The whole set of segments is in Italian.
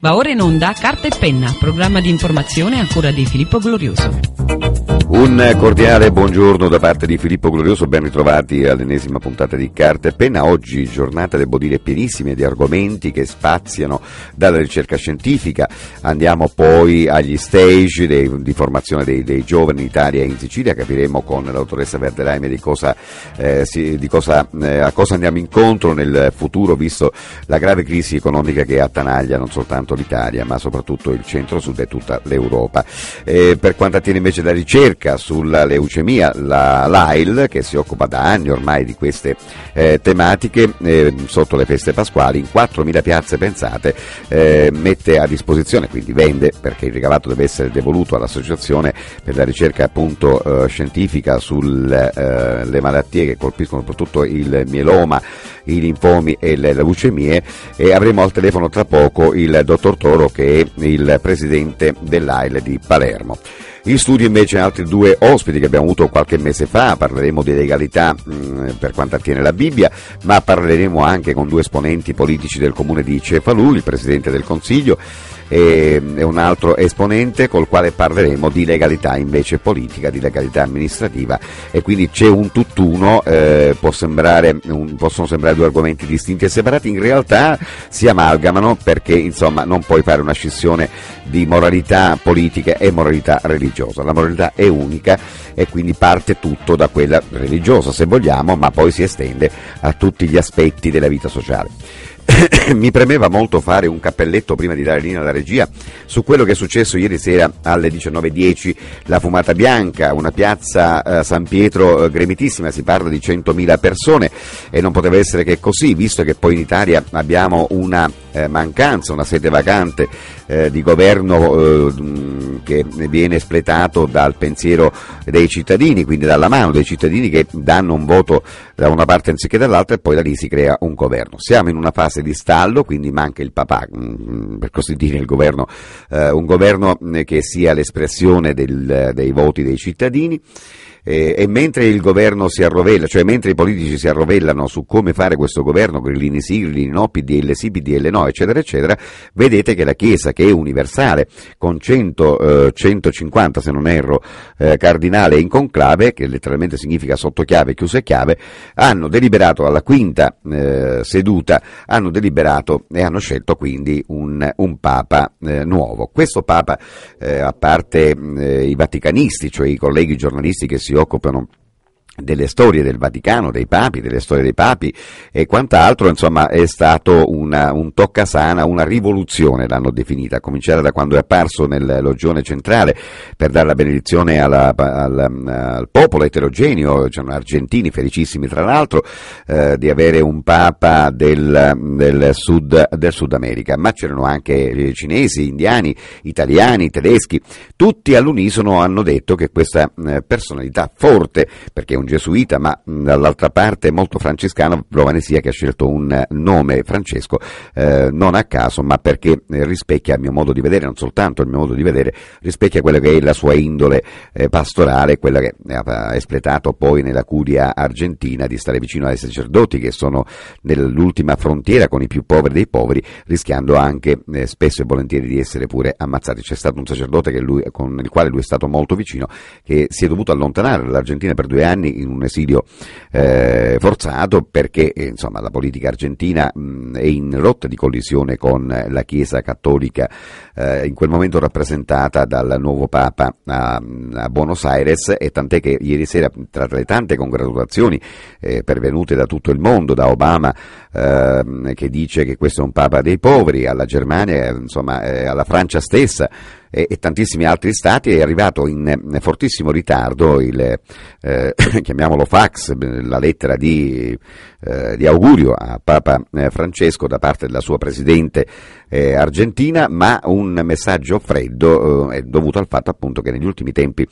Va ora in onda Carta e Penna, programma di informazione a cura di Filippo Glorioso. Un cordiale buongiorno da parte di Filippo Glorioso, ben ritrovati all'ennesima puntata di Carta e Penna. Oggi giornata, devo dire, pienissima di argomenti che spaziano dalla ricerca scientifica. Andiamo poi agli stage dei, di formazione dei, dei, giovani in Italia e in Sicilia. Capiremo con la dottoressa Verdelaime di cosa, eh, di cosa, eh, a cosa andiamo incontro nel futuro, visto la grave crisi economica che attanaglia non soltanto l'Italia, ma soprattutto il centro-sud e tutta l'Europa. Eh, per quanto attiene invece la ricerca, ricerca sulla leucemia, la LAIL, che si occupa da anni ormai di queste eh, tematiche, eh, sotto le feste pasquali, in 4.000 piazze pensate, eh, mette a disposizione, quindi vende, perché il ricavato deve essere devoluto all'associazione per la ricerca appunto eh, scientifica sulle eh, malattie che colpiscono soprattutto il mieloma, i linfomi e le leucemie e avremo al telefono tra poco il dottor Toro che è il presidente dell'AIL di Palermo. In studio invece altri due ospiti che abbiamo avuto qualche mese fa, parleremo di legalità mh, mm, per quanto attiene la Bibbia, ma parleremo anche con due esponenti politici del comune di Cefalù, il Presidente del Consiglio e, e un altro esponente col quale parleremo di legalità invece politica, di legalità amministrativa e quindi c'è un tutt'uno, eh, sembrare, un, possono sembrare due argomenti distinti e separati, in realtà si amalgamano perché insomma non puoi fare una scissione di moralità politica e moralità religiosa, la moralità è unica e quindi parte tutto da quella religiosa se vogliamo, ma poi si estende a tutti gli aspetti della vita sociale. mi premeva molto fare un cappelletto prima di dare linea alla regia. Su quello che è successo ieri sera alle 19.10, la Fumata Bianca, una piazza eh, San Pietro eh, gremitissima, si parla di 100.000 persone e non poteva essere che così, visto che poi in Italia abbiamo una mancanza, una sede vacante eh, di governo eh, che viene espletato dal pensiero dei cittadini, quindi dalla mano dei cittadini che danno un voto da una parte anziché dall'altra e poi da lì si crea un governo. Siamo in una fase di stallo, quindi manca il papà, per così dire, il governo, eh, un governo che sia l'espressione del, dei voti dei cittadini eh, e mentre il governo si arrovella, cioè mentre i politici si arrovellano su come fare questo governo, grillini sì, grillini no, PDL sì, PDL no, eccetera, eccetera, vedete che la Chiesa, che è universale, con 100, eh, 150 se non erro, eh, cardinale in conclave, che letteralmente significa sotto chiave, chiusa chiave, hanno deliberato alla quinta eh, seduta, hanno deliberato e hanno scelto quindi un, un Papa eh, nuovo. Questo Papa, eh, a parte i vaticanisti, cioè i colleghi giornalisti che si occupano delle storie del Vaticano, dei papi, delle storie dei papi e quant'altro, insomma è stato una, un toccasana, una rivoluzione l'hanno definita, a cominciare da quando è apparso nel loggione centrale per dare la benedizione alla, alla, al popolo eterogeneo, c'erano argentini felicissimi tra l'altro eh, di avere un papa del, del, sud, del Sud America, ma c'erano anche cinesi, indiani, italiani, tedeschi, tutti all'unisono hanno detto che questa eh, personalità forte, perché un gesuita, ma dall'altra parte molto francescano, Blovanesia che ha scelto un nome Francesco, eh, non a caso, ma perché rispecchia il mio modo di vedere, non soltanto il mio modo di vedere, rispecchia quella che è la sua indole eh, pastorale, quella che ha espletato poi nella curia argentina di stare vicino ai sacerdoti che sono nell'ultima frontiera con i più poveri dei poveri, rischiando anche eh, spesso e volentieri di essere pure ammazzati. C'è stato un sacerdote lui, con il quale lui è stato molto vicino, che si è dovuto allontanare dall'Argentina per due anni in un esilio eh, forzato perché eh, insomma, la politica argentina mh, è in rotta di collisione con la Chiesa cattolica eh, in quel momento rappresentata dal nuovo Papa a, a, Buenos Aires e tant'è che ieri sera tra le tante congratulazioni eh, pervenute da tutto il mondo, da Obama ehm, che dice che questo è un Papa dei poveri, alla Germania, insomma eh, alla Francia stessa, e, e, tantissimi altri stati è arrivato in fortissimo ritardo il, eh, chiamiamolo fax, la lettera di, eh, di augurio a Papa eh, Francesco da parte della sua presidente eh, argentina, ma un messaggio freddo eh, è dovuto al fatto appunto che negli ultimi tempi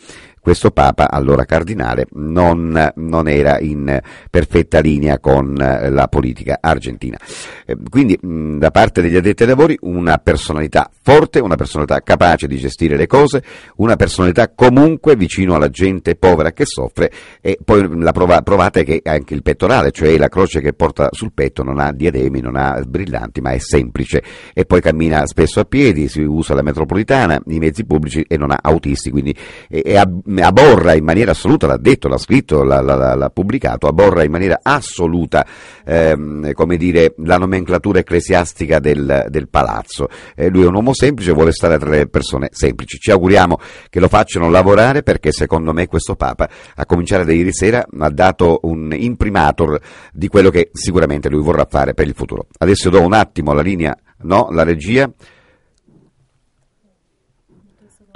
questo Papa, allora cardinale, non, non era in perfetta linea con eh, la politica argentina. Eh, quindi da parte degli addetti ai lavori una personalità forte, una personalità capace di gestire le cose, una personalità comunque vicino alla gente povera che soffre e poi la prova, provate che anche il pettorale, cioè la croce che porta sul petto non ha diademi, non ha brillanti, ma è semplice e poi cammina spesso a piedi, si usa la metropolitana, i mezzi pubblici e non ha autisti, quindi e, e aborra in maniera assoluta, l'ha detto, l'ha scritto, l'ha, l'ha, l'ha pubblicato, aborra in maniera assoluta ehm, dire, la nomenclatura ecclesiastica del, del palazzo. Eh, lui è un uomo semplice, vuole stare tra le persone semplici. Ci auguriamo che lo facciano lavorare perché secondo me questo Papa, a cominciare da ieri sera, ha dato un imprimatur di quello che sicuramente lui vorrà fare per il futuro. Adesso do un attimo la linea, no, la regia.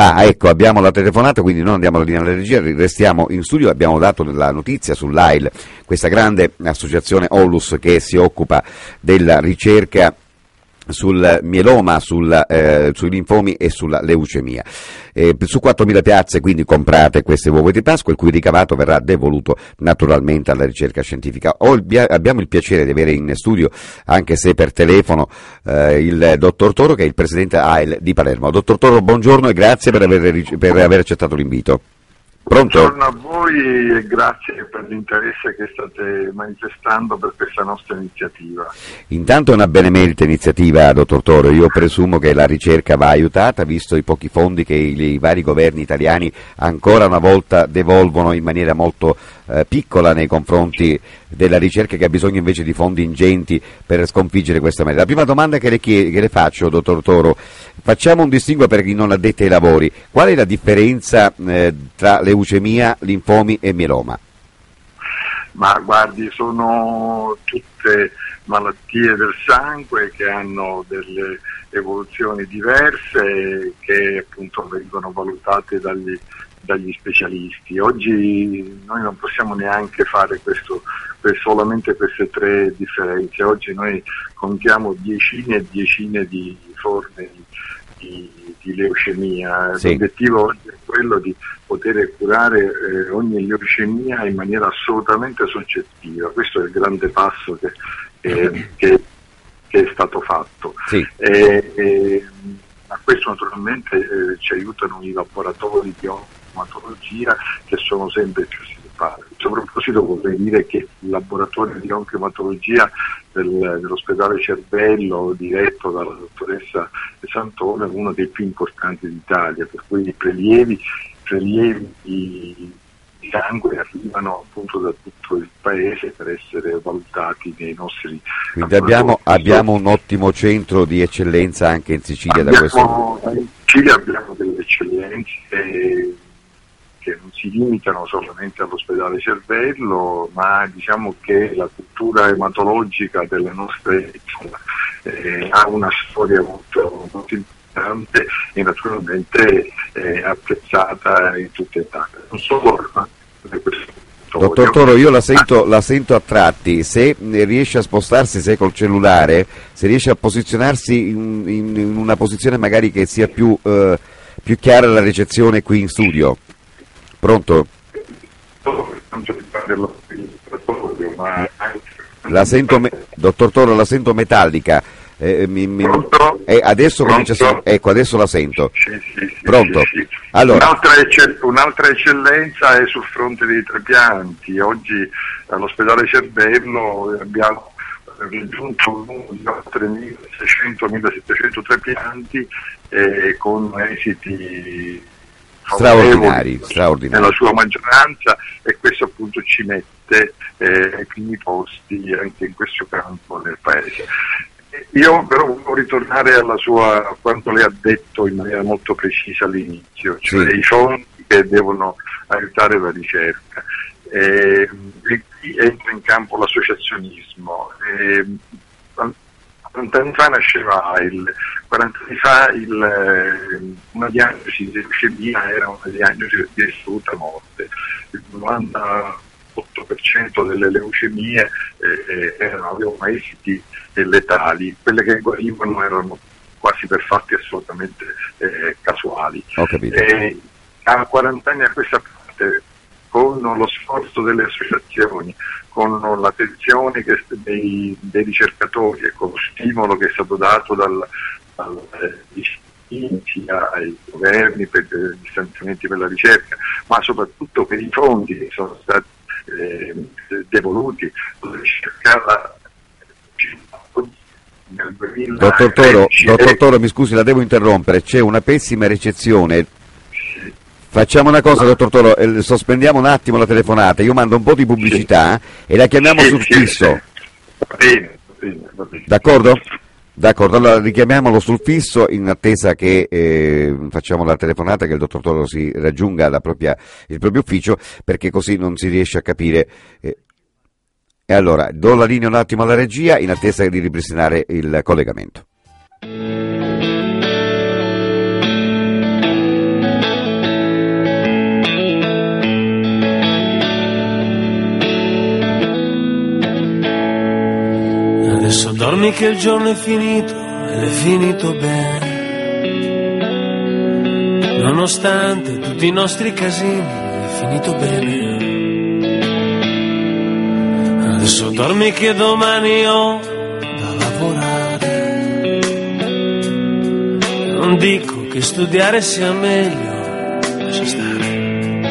Ah, ecco, abbiamo la telefonata, quindi non andiamo alla linea della regia, restiamo in studio, abbiamo dato la notizia sull'AIL, questa grande associazione OLUS che si occupa della ricerca sul mieloma, sul, eh, sui linfomi e sulla leucemia. Eh, su 4.000 piazze quindi comprate queste uova di Pasqua, il cui ricavato verrà devoluto naturalmente alla ricerca scientifica. Il, abbiamo il piacere di avere in studio, anche se per telefono, eh, il dottor Toro che è il presidente AIL di Palermo. Dottor Toro, buongiorno e grazie per aver, per aver accettato l'invito. Pronto? Buongiorno a voi e grazie per l'interesse che state manifestando per questa nostra iniziativa. Intanto è una benemerita iniziativa, dottor Toro. Io presumo che la ricerca va aiutata, visto i pochi fondi che i, i vari governi italiani ancora una volta devolvono in maniera molto eh, piccola nei confronti della ricerca che ha bisogno invece di fondi ingenti per sconfiggere questa malattia. La prima domanda che le, chied- che le faccio, dottor Toro, facciamo un distinguo per chi non addette ai lavori. Qual è la differenza eh, tra leucemia, linfomi e mieloma? Ma guardi, sono tutte malattie del sangue che hanno delle evoluzioni diverse che appunto vengono valutate dagli dagli specialisti. Oggi noi non possiamo neanche fare questo, solamente queste tre differenze, oggi noi contiamo decine e decine di forme di, di leucemia. Sì. L'obiettivo oggi è quello di poter curare eh, ogni leucemia in maniera assolutamente soggettiva. Questo è il grande passo che, eh, che, che è stato fatto. Sì. E, e, a questo naturalmente eh, ci aiutano i laboratori di oncomatologia che sono sempre più sviluppati. A proposito vorrei dire che il laboratorio di oncomatologia del, dell'ospedale Cervello diretto dalla dottoressa Santone è uno dei più importanti d'Italia, per cui i prelievi, prelievi di, sangue arrivano appunto da tutto il paese per essere valutati nei nostri quindi abbiamo, abbiamo, un ottimo centro di eccellenza anche in Sicilia abbiamo, da questo in Sicilia abbiamo delle eccellenze che non si limitano solamente all'ospedale cervello, ma diciamo che la cultura ematologica delle nostre eh, ha una storia molto, molto importante e naturalmente eh, apprezzata in tutta Italia. Non solo Dottor Toro, io la sento, la sento, a tratti, se riesce a spostarsi, se col cellulare, se riesce a posizionarsi in, in, in una posizione magari che sia più, eh, più chiara la ricezione qui in studio. Pronto? La sento, dottor Toro, la sento metallica. Eh, mi, mi, eh, adesso, comincia, ecco, adesso la sento. Sì, sì, sì, Pronto? Allora. Un'altra, eccell- un'altra, eccellenza è sul fronte dei trapianti. Oggi all'ospedale Cervello abbiamo raggiunto un numero di 3.600-1.700 trapianti eh, con esiti straordinari, straordinari, nella sua maggioranza e questo appunto ci mette eh, ai primi posti anche in questo campo nel paese. Io però volevo ritornare alla sua, a quanto lei ha detto in maniera molto precisa all'inizio, cioè sì. i fondi che devono aiutare la ricerca. Eh, e qui entra in campo l'associazionismo. Eh, 40 anni fa nasceva il, 40 anni fa il, eh, una diagnosi di leucemia era una diagnosi di assoluta morte. Il 98% delle leucemie eh, erano, avevano esiti letali, quelle che guarivano erano quasi per fatti assolutamente eh, casuali. Capito. a 40 anni a questa parte con lo sforzo delle associazioni, con l'attenzione dei, dei, ricercatori e con lo stimolo che è stato dato dal, dal sia ai governi per gli stanziamenti per la ricerca, ma soprattutto per i fondi che sono stati eh, devoluti, ricercata Dottor Toro, dottor Toro, mi scusi, la devo interrompere, c'è una pessima ricezione. Facciamo una cosa, dottor Toro, eh, sospendiamo un attimo la telefonata, io mando un po' di pubblicità e la chiamiamo sul fisso. Bene, bene, bene. D'accordo? D'accordo, allora richiamiamolo sul fisso in attesa che eh, facciamo la telefonata, che il dottor Toro si raggiunga propria, il proprio ufficio, perché così non si riesce a capire. Eh, e allora, do la linea un attimo alla regia in attesa di ripristinare il collegamento. Adesso dormi che il giorno è finito ed è finito bene. Nonostante tutti i nostri casini, è finito bene. Adesso dormi che domani ho da lavorare. Non dico che studiare sia meglio, lascia stare.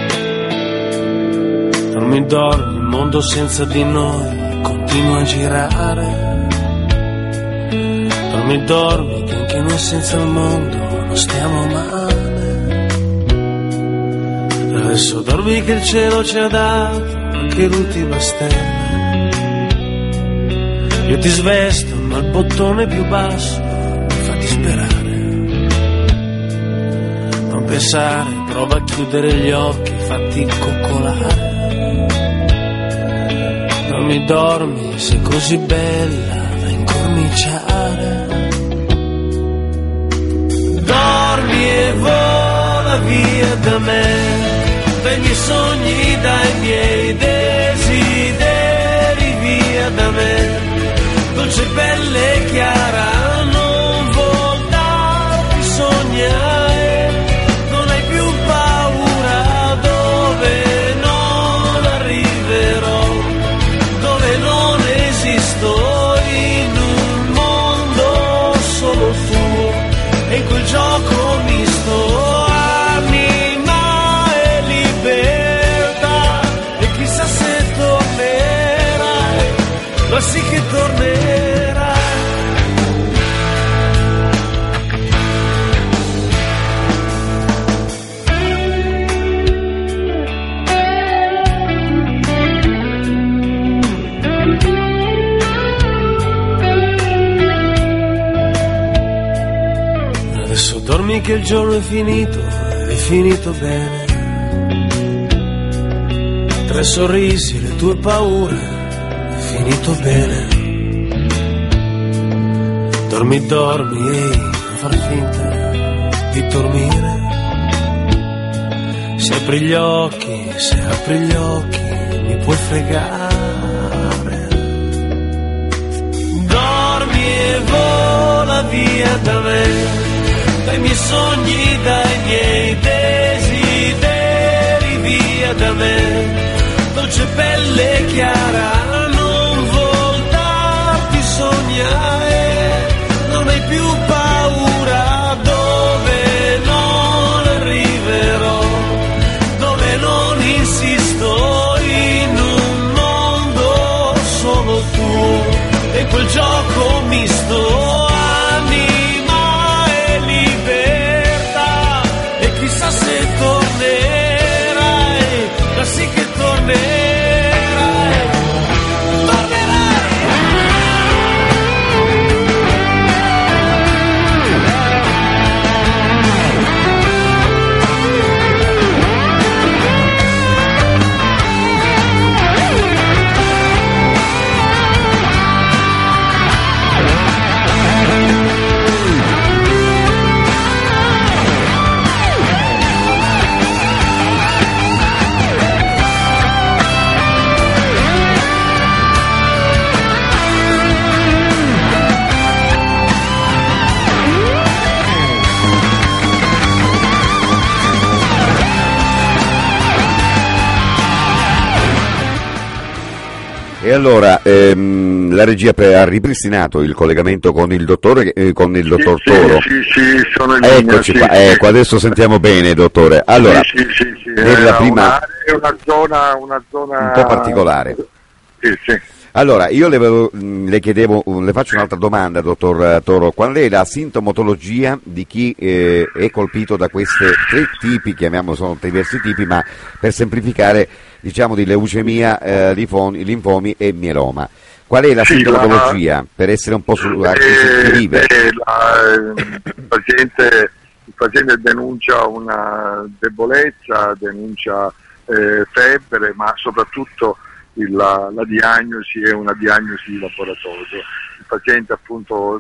Dormi, dormi, il mondo senza di noi continua a girare. Dormi, dormi, che anche noi senza il mondo non stiamo male. Adesso dormi che il cielo ci ha dato anche l'ultima stella. Io ti svesto, ma il bottone più basso mi fa disperare. Non pensare, prova a chiudere gli occhi, fatti coccolare. Dormi, dormi, sei così bella da incominciare. Vola via da me, dai miei sogni, dai miei desideri, via da me. Dolce pelle chiara, non voltarti sognare, che il giorno è finito, è finito bene. Tre sorrisi, le tue paure, è finito bene. Dormi, dormi, ehi, non far finta di dormire. Se apri gli occhi, se apri gli occhi, mi puoi fregare. Dormi e vola via da me dai miei sogni, dai miei desideri, via da me, dolce pelle chiara, non voltarti sognare, non hai più paura dove non arriverò, dove non insisto in un mondo solo tuo, e quel gioco misto. E allora ehm, la regia ha ripristinato il collegamento con il dottore, eh, con il dottor sì, Toro. Sì, sì, sono in linea, Eccoci sì, qua, ecco, adesso sentiamo bene, dottore. Allora, sì, sì, sì, sì, nella è prima- una, è una zona, una zona un po' particolare. Sì, sì. Allora, io le, mh, le chiedevo, uh, le faccio un'altra domanda, dottor eh, Toro. Qual è la sintomatologia di chi eh, è colpito da questi tre tipi, chiamiamo, sono diversi tipi, ma per semplificare, diciamo di leucemia, eh, linfomi, linfomi e mieloma? Qual è la Sì, sintomatologia, per essere un po' su, a chi si Eh, eh, la- il, paziente, il paziente denuncia una debolezza, denuncia eh, febbre, ma soprattutto il- la, la diagnosi è una diagnosi di laboratorio. Il paziente appunto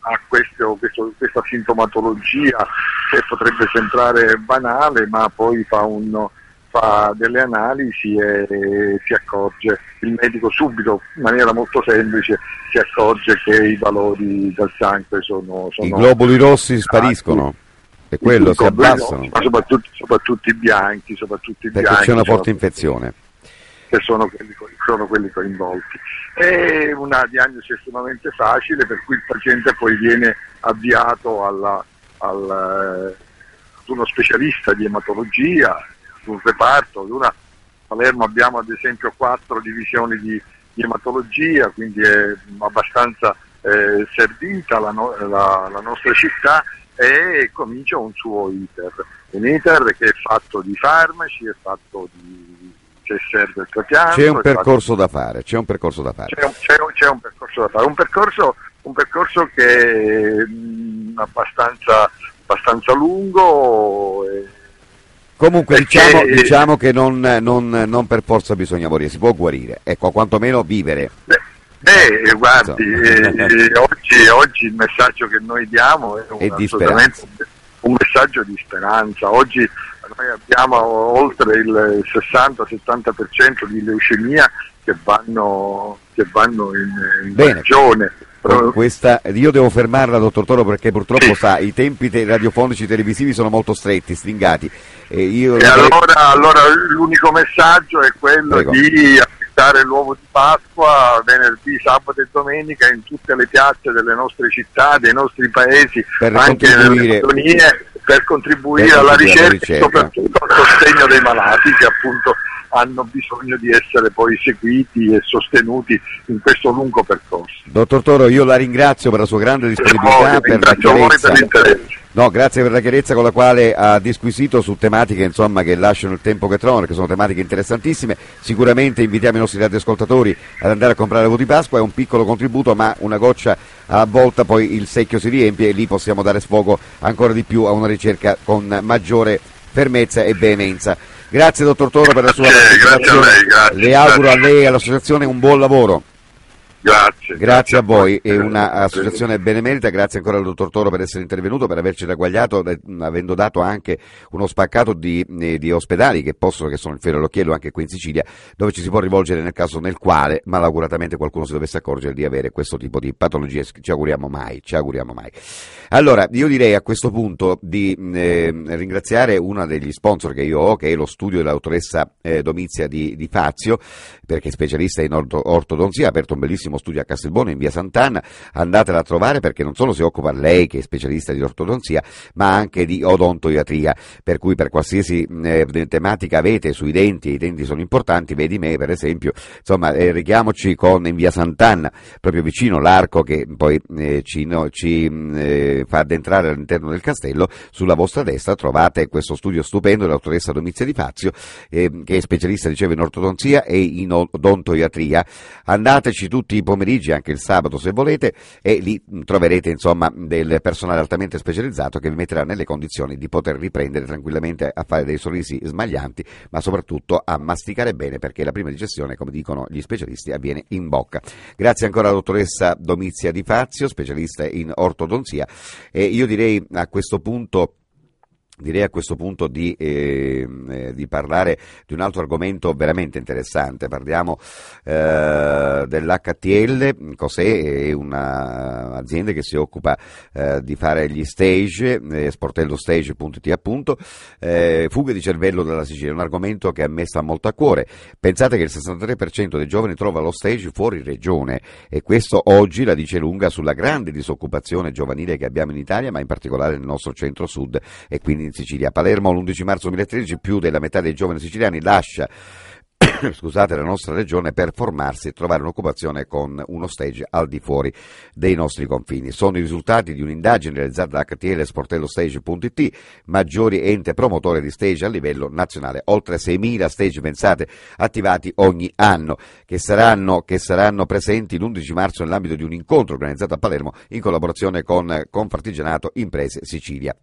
ha questo- questo- questa sintomatologia che potrebbe sembrare banale, ma poi fa un fa delle analisi e si accorge, il medico subito in maniera molto semplice si accorge che i valori del sangue sono... sono I globuli rossi spariscono, e quello I si abbassano, ma soprattutto, soprattutto i bianchi, soprattutto i perché bianchi c'è una forte infezione. che sono quelli, sono quelli coinvolti. È una diagnosi estremamente facile per cui il paziente poi viene avviato alla- al, eh, ad uno specialista di ematologia, un reparto, ad una, a Palermo abbiamo ad esempio quattro divisioni di, di ematologia, quindi è abbastanza eh, servita la, no- la- la nostra città e comincia un suo iter. Un iter che è fatto di farmaci, è fatto di che serve il trapianto. C'è un è fatto- percorso da fare, c'è un percorso da fare. c'è un, c'è un- c'è un percorso da fare, un percorso, un percorso che è mh, abbastanza, abbastanza lungo. e- Comunque Perché- diciamo, diciamo che non, non- non per forza bisogna morire, si può guarire, ecco, quantomeno vivere. Beh, beh, guardi, eh, eh, oggi, oggi il messaggio che noi diamo è, un, un messaggio di speranza. Oggi noi abbiamo oltre il 60-70% di leucemia che vanno, che vanno in, in Bene. Con questa, io devo fermarla, dottor Toro, perché purtroppo Sì. sa, i tempi te- radiofonici televisivi sono molto stretti, stringati. E io E allora, allora l'unico messaggio è quello Prego. di acquistare l'uovo di Pasqua venerdì, sabato e domenica in tutte le piazze delle nostre città, dei nostri paesi, Per anche nelle colonie, per contribuire per alla alla ricerca e ricerca. soprattutto al sostegno dei malati che appunto hanno bisogno di essere poi seguiti e sostenuti in questo lungo percorso. Dottor Toro, io la ringrazio per la sua grande disponibilità, per voi per l'interesse. No, grazie per la chiarezza con la quale ha disquisito su tematiche insomma, che lasciano il tempo che trovano, che sono tematiche interessantissime. Sicuramente invitiamo i nostri radioascoltatori ad andare a comprare l'uovo di Pasqua, è un piccolo contributo, ma una goccia a volta poi il secchio si riempie e lì possiamo dare sfogo ancora di più a una ricerca con maggiore fermezza e veemenza. Grazie dottor Toro per la sua partecipazione. Le auguro a lei e all'associazione un buon lavoro. Grazie. Grazie a voi, è Eh, un'associazione benemerita, grazie ancora al dottor Toro per essere intervenuto, per averci ragguagliato, eh, avendo dato anche uno spaccato di, eh, di ospedali che possono, che sono il Ferro Locchiello anche qui in Sicilia, dove ci si può rivolgere nel caso nel quale malauguratamente qualcuno si dovesse accorgere di avere questo tipo di patologie, ci auguriamo mai, ci auguriamo mai. Allora, io direi a questo punto di eh, ringraziare uno degli sponsor che io ho, che è lo studio dell'autoressa eh, Domizia di, di Fazio, perché è specialista in orto- ortodonzia, ha aperto un bellissimo studio a Castelbuono in via Sant'Anna, andatela a trovare perché non solo si occupa lei che è specialista di ortodonzia, ma anche di odontoiatria, per cui per qualsiasi eh, tematica avete sui denti, i denti sono importanti, vedi me per esempio, insomma eh, richiamoci con in via Sant'Anna, proprio vicino l'arco che poi eh, ci, no- ci, eh, fa addentrare all'interno del castello, sulla vostra destra trovate questo studio stupendo dell'autoressa Domizia di Fazio, eh, che è specialista dicevo in ortodonzia e in odontoiatria. Andateci tutti i pomeriggi, anche il sabato se volete, e lì troverete insomma del personale altamente specializzato che vi metterà nelle condizioni di poter riprendere tranquillamente a fare dei sorrisi smaglianti, ma soprattutto a masticare bene perché la prima digestione, come dicono gli specialisti, avviene in bocca. Grazie ancora alla dottoressa Domizia Di Fazio, specialista in ortodonzia, e io direi a questo punto direi a questo punto di, eh, eh, di, parlare di un altro argomento veramente interessante. Parliamo eh, dell'HTL, cos'è? È un'azienda che si occupa eh, di fare gli stage, eh, sportellostage.it appunto, eh, fughe di cervello dalla Sicilia, un argomento che a me sta molto a cuore. Pensate che il 63% dei giovani trova lo stage fuori regione e questo oggi la dice lunga sulla grande disoccupazione giovanile che abbiamo in Italia, ma in particolare nel nostro centro-sud e quindi in Sicilia. A Palermo l'11 marzo 2013 più della metà dei giovani siciliani lascia scusate, la nostra regione per formarsi e trovare un'occupazione con uno stage al di fuori dei nostri confini. Sono i risultati di un'indagine realizzata da HTL Sportellostage.it, maggiori ente promotore di stage a livello nazionale, oltre 6.000 stage pensate attivati ogni anno, che saranno, che saranno presenti l'11 marzo nell'ambito di un incontro organizzato a Palermo in collaborazione con Confartigianato Imprese Sicilia.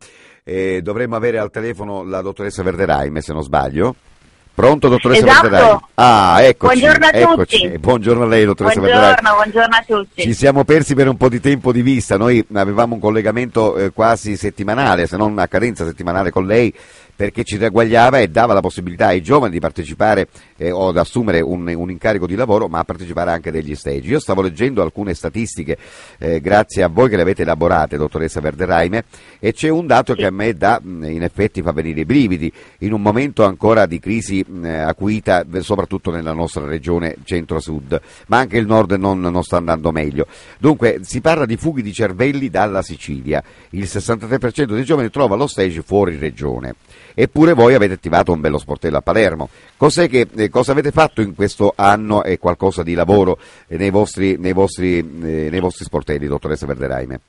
Eh, dovremmo avere al telefono la dottoressa Verderaime, se non sbaglio. Pronto, dottoressa esatto. Verderai? Ah, eccoci. Buongiorno a eccoci. tutti. Buongiorno a lei, dottoressa buongiorno, Verderai. Buongiorno a tutti. Ci siamo persi per un po' di tempo di vista, noi avevamo un collegamento eh, quasi settimanale, se non a cadenza settimanale con lei, perché ci ragguagliava e dava la possibilità ai giovani di partecipare eh, o ad assumere un, un, incarico di lavoro, ma a partecipare anche degli stage. Io stavo leggendo alcune statistiche, eh, grazie a voi che le avete elaborate, dottoressa Verdereime, e c'è un dato che a me dà, in effetti fa venire i brividi, in un momento ancora di crisi eh, acuita, soprattutto nella nostra regione centro-sud, ma anche il nord non, non sta andando meglio. Dunque, si parla di fughi di cervelli dalla Sicilia. Il 63% dei giovani trova lo stage fuori regione. Eppure voi avete attivato un bello sportello a Palermo. Che, eh, cosa avete fatto in questo anno e qualcosa di lavoro eh, nei, vostri, nei, vostri, eh, nei vostri sportelli, dottoressa Verdereime?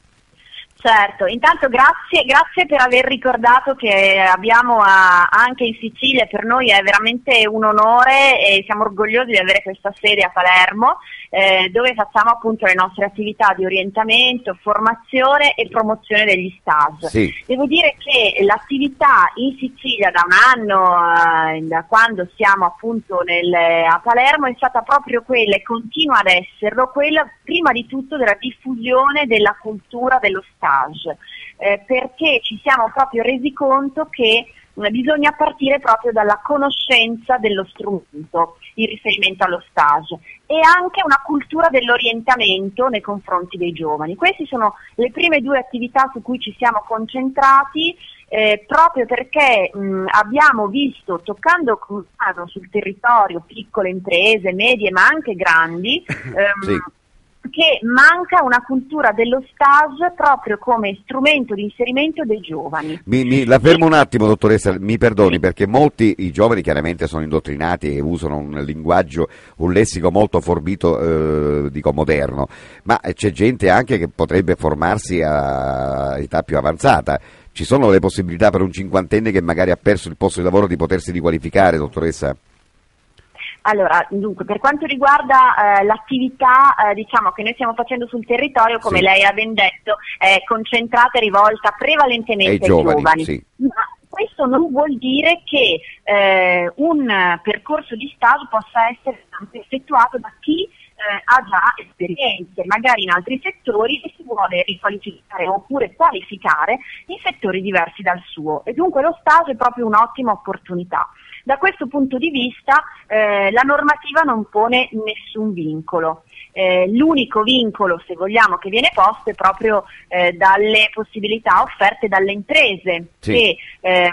Certo, intanto grazie, grazie, per aver ricordato che abbiamo a, anche in Sicilia, per noi è veramente un onore e siamo orgogliosi di avere questa sede a Palermo eh, dove facciamo appunto le nostre attività di orientamento, formazione e promozione degli stage. Sì. Devo dire che l'attività in Sicilia da un anno, eh, da quando siamo appunto nel, a Palermo, è stata proprio quella e continua ad esserlo, quella prima di tutto della diffusione della cultura dello stage, eh, perché ci siamo proprio resi conto che bisogna partire proprio dalla conoscenza dello strumento in riferimento allo stage e anche una cultura dell'orientamento nei confronti dei giovani. Queste sono le prime due attività su cui ci siamo concentrati eh, proprio perché mh, abbiamo visto, toccando sul territorio piccole imprese, medie ma anche grandi, ehm, Sì. Che manca una cultura dello stage proprio come strumento di inserimento dei giovani. Mi, mi- la fermo un attimo, dottoressa, mi perdoni, perché molti i giovani chiaramente sono indottrinati e usano un linguaggio, un lessico molto forbito, eh, dico moderno, ma c'è gente anche che potrebbe formarsi a età più avanzata. Ci sono le possibilità per un cinquantenne che magari ha perso il posto di lavoro di potersi riqualificare, dottoressa? Allora, dunque, per quanto riguarda eh, l'attività eh, diciamo, che noi stiamo facendo sul territorio, come Sì. lei ha ben detto, è concentrata e rivolta prevalentemente Ai ai giovani, giovani. sì. Ma questo non vuol dire che eh, un percorso di stage possa essere effettuato da chi eh, ha già esperienze, magari in altri settori e si vuole riqualificare oppure qualificare in settori diversi dal suo. E dunque lo stage è proprio un'ottima opportunità. Da questo punto di vista eh, la normativa non pone nessun vincolo. Eh, l'unico vincolo, se vogliamo, che viene posto è proprio eh, dalle possibilità offerte dalle imprese Sì. che eh,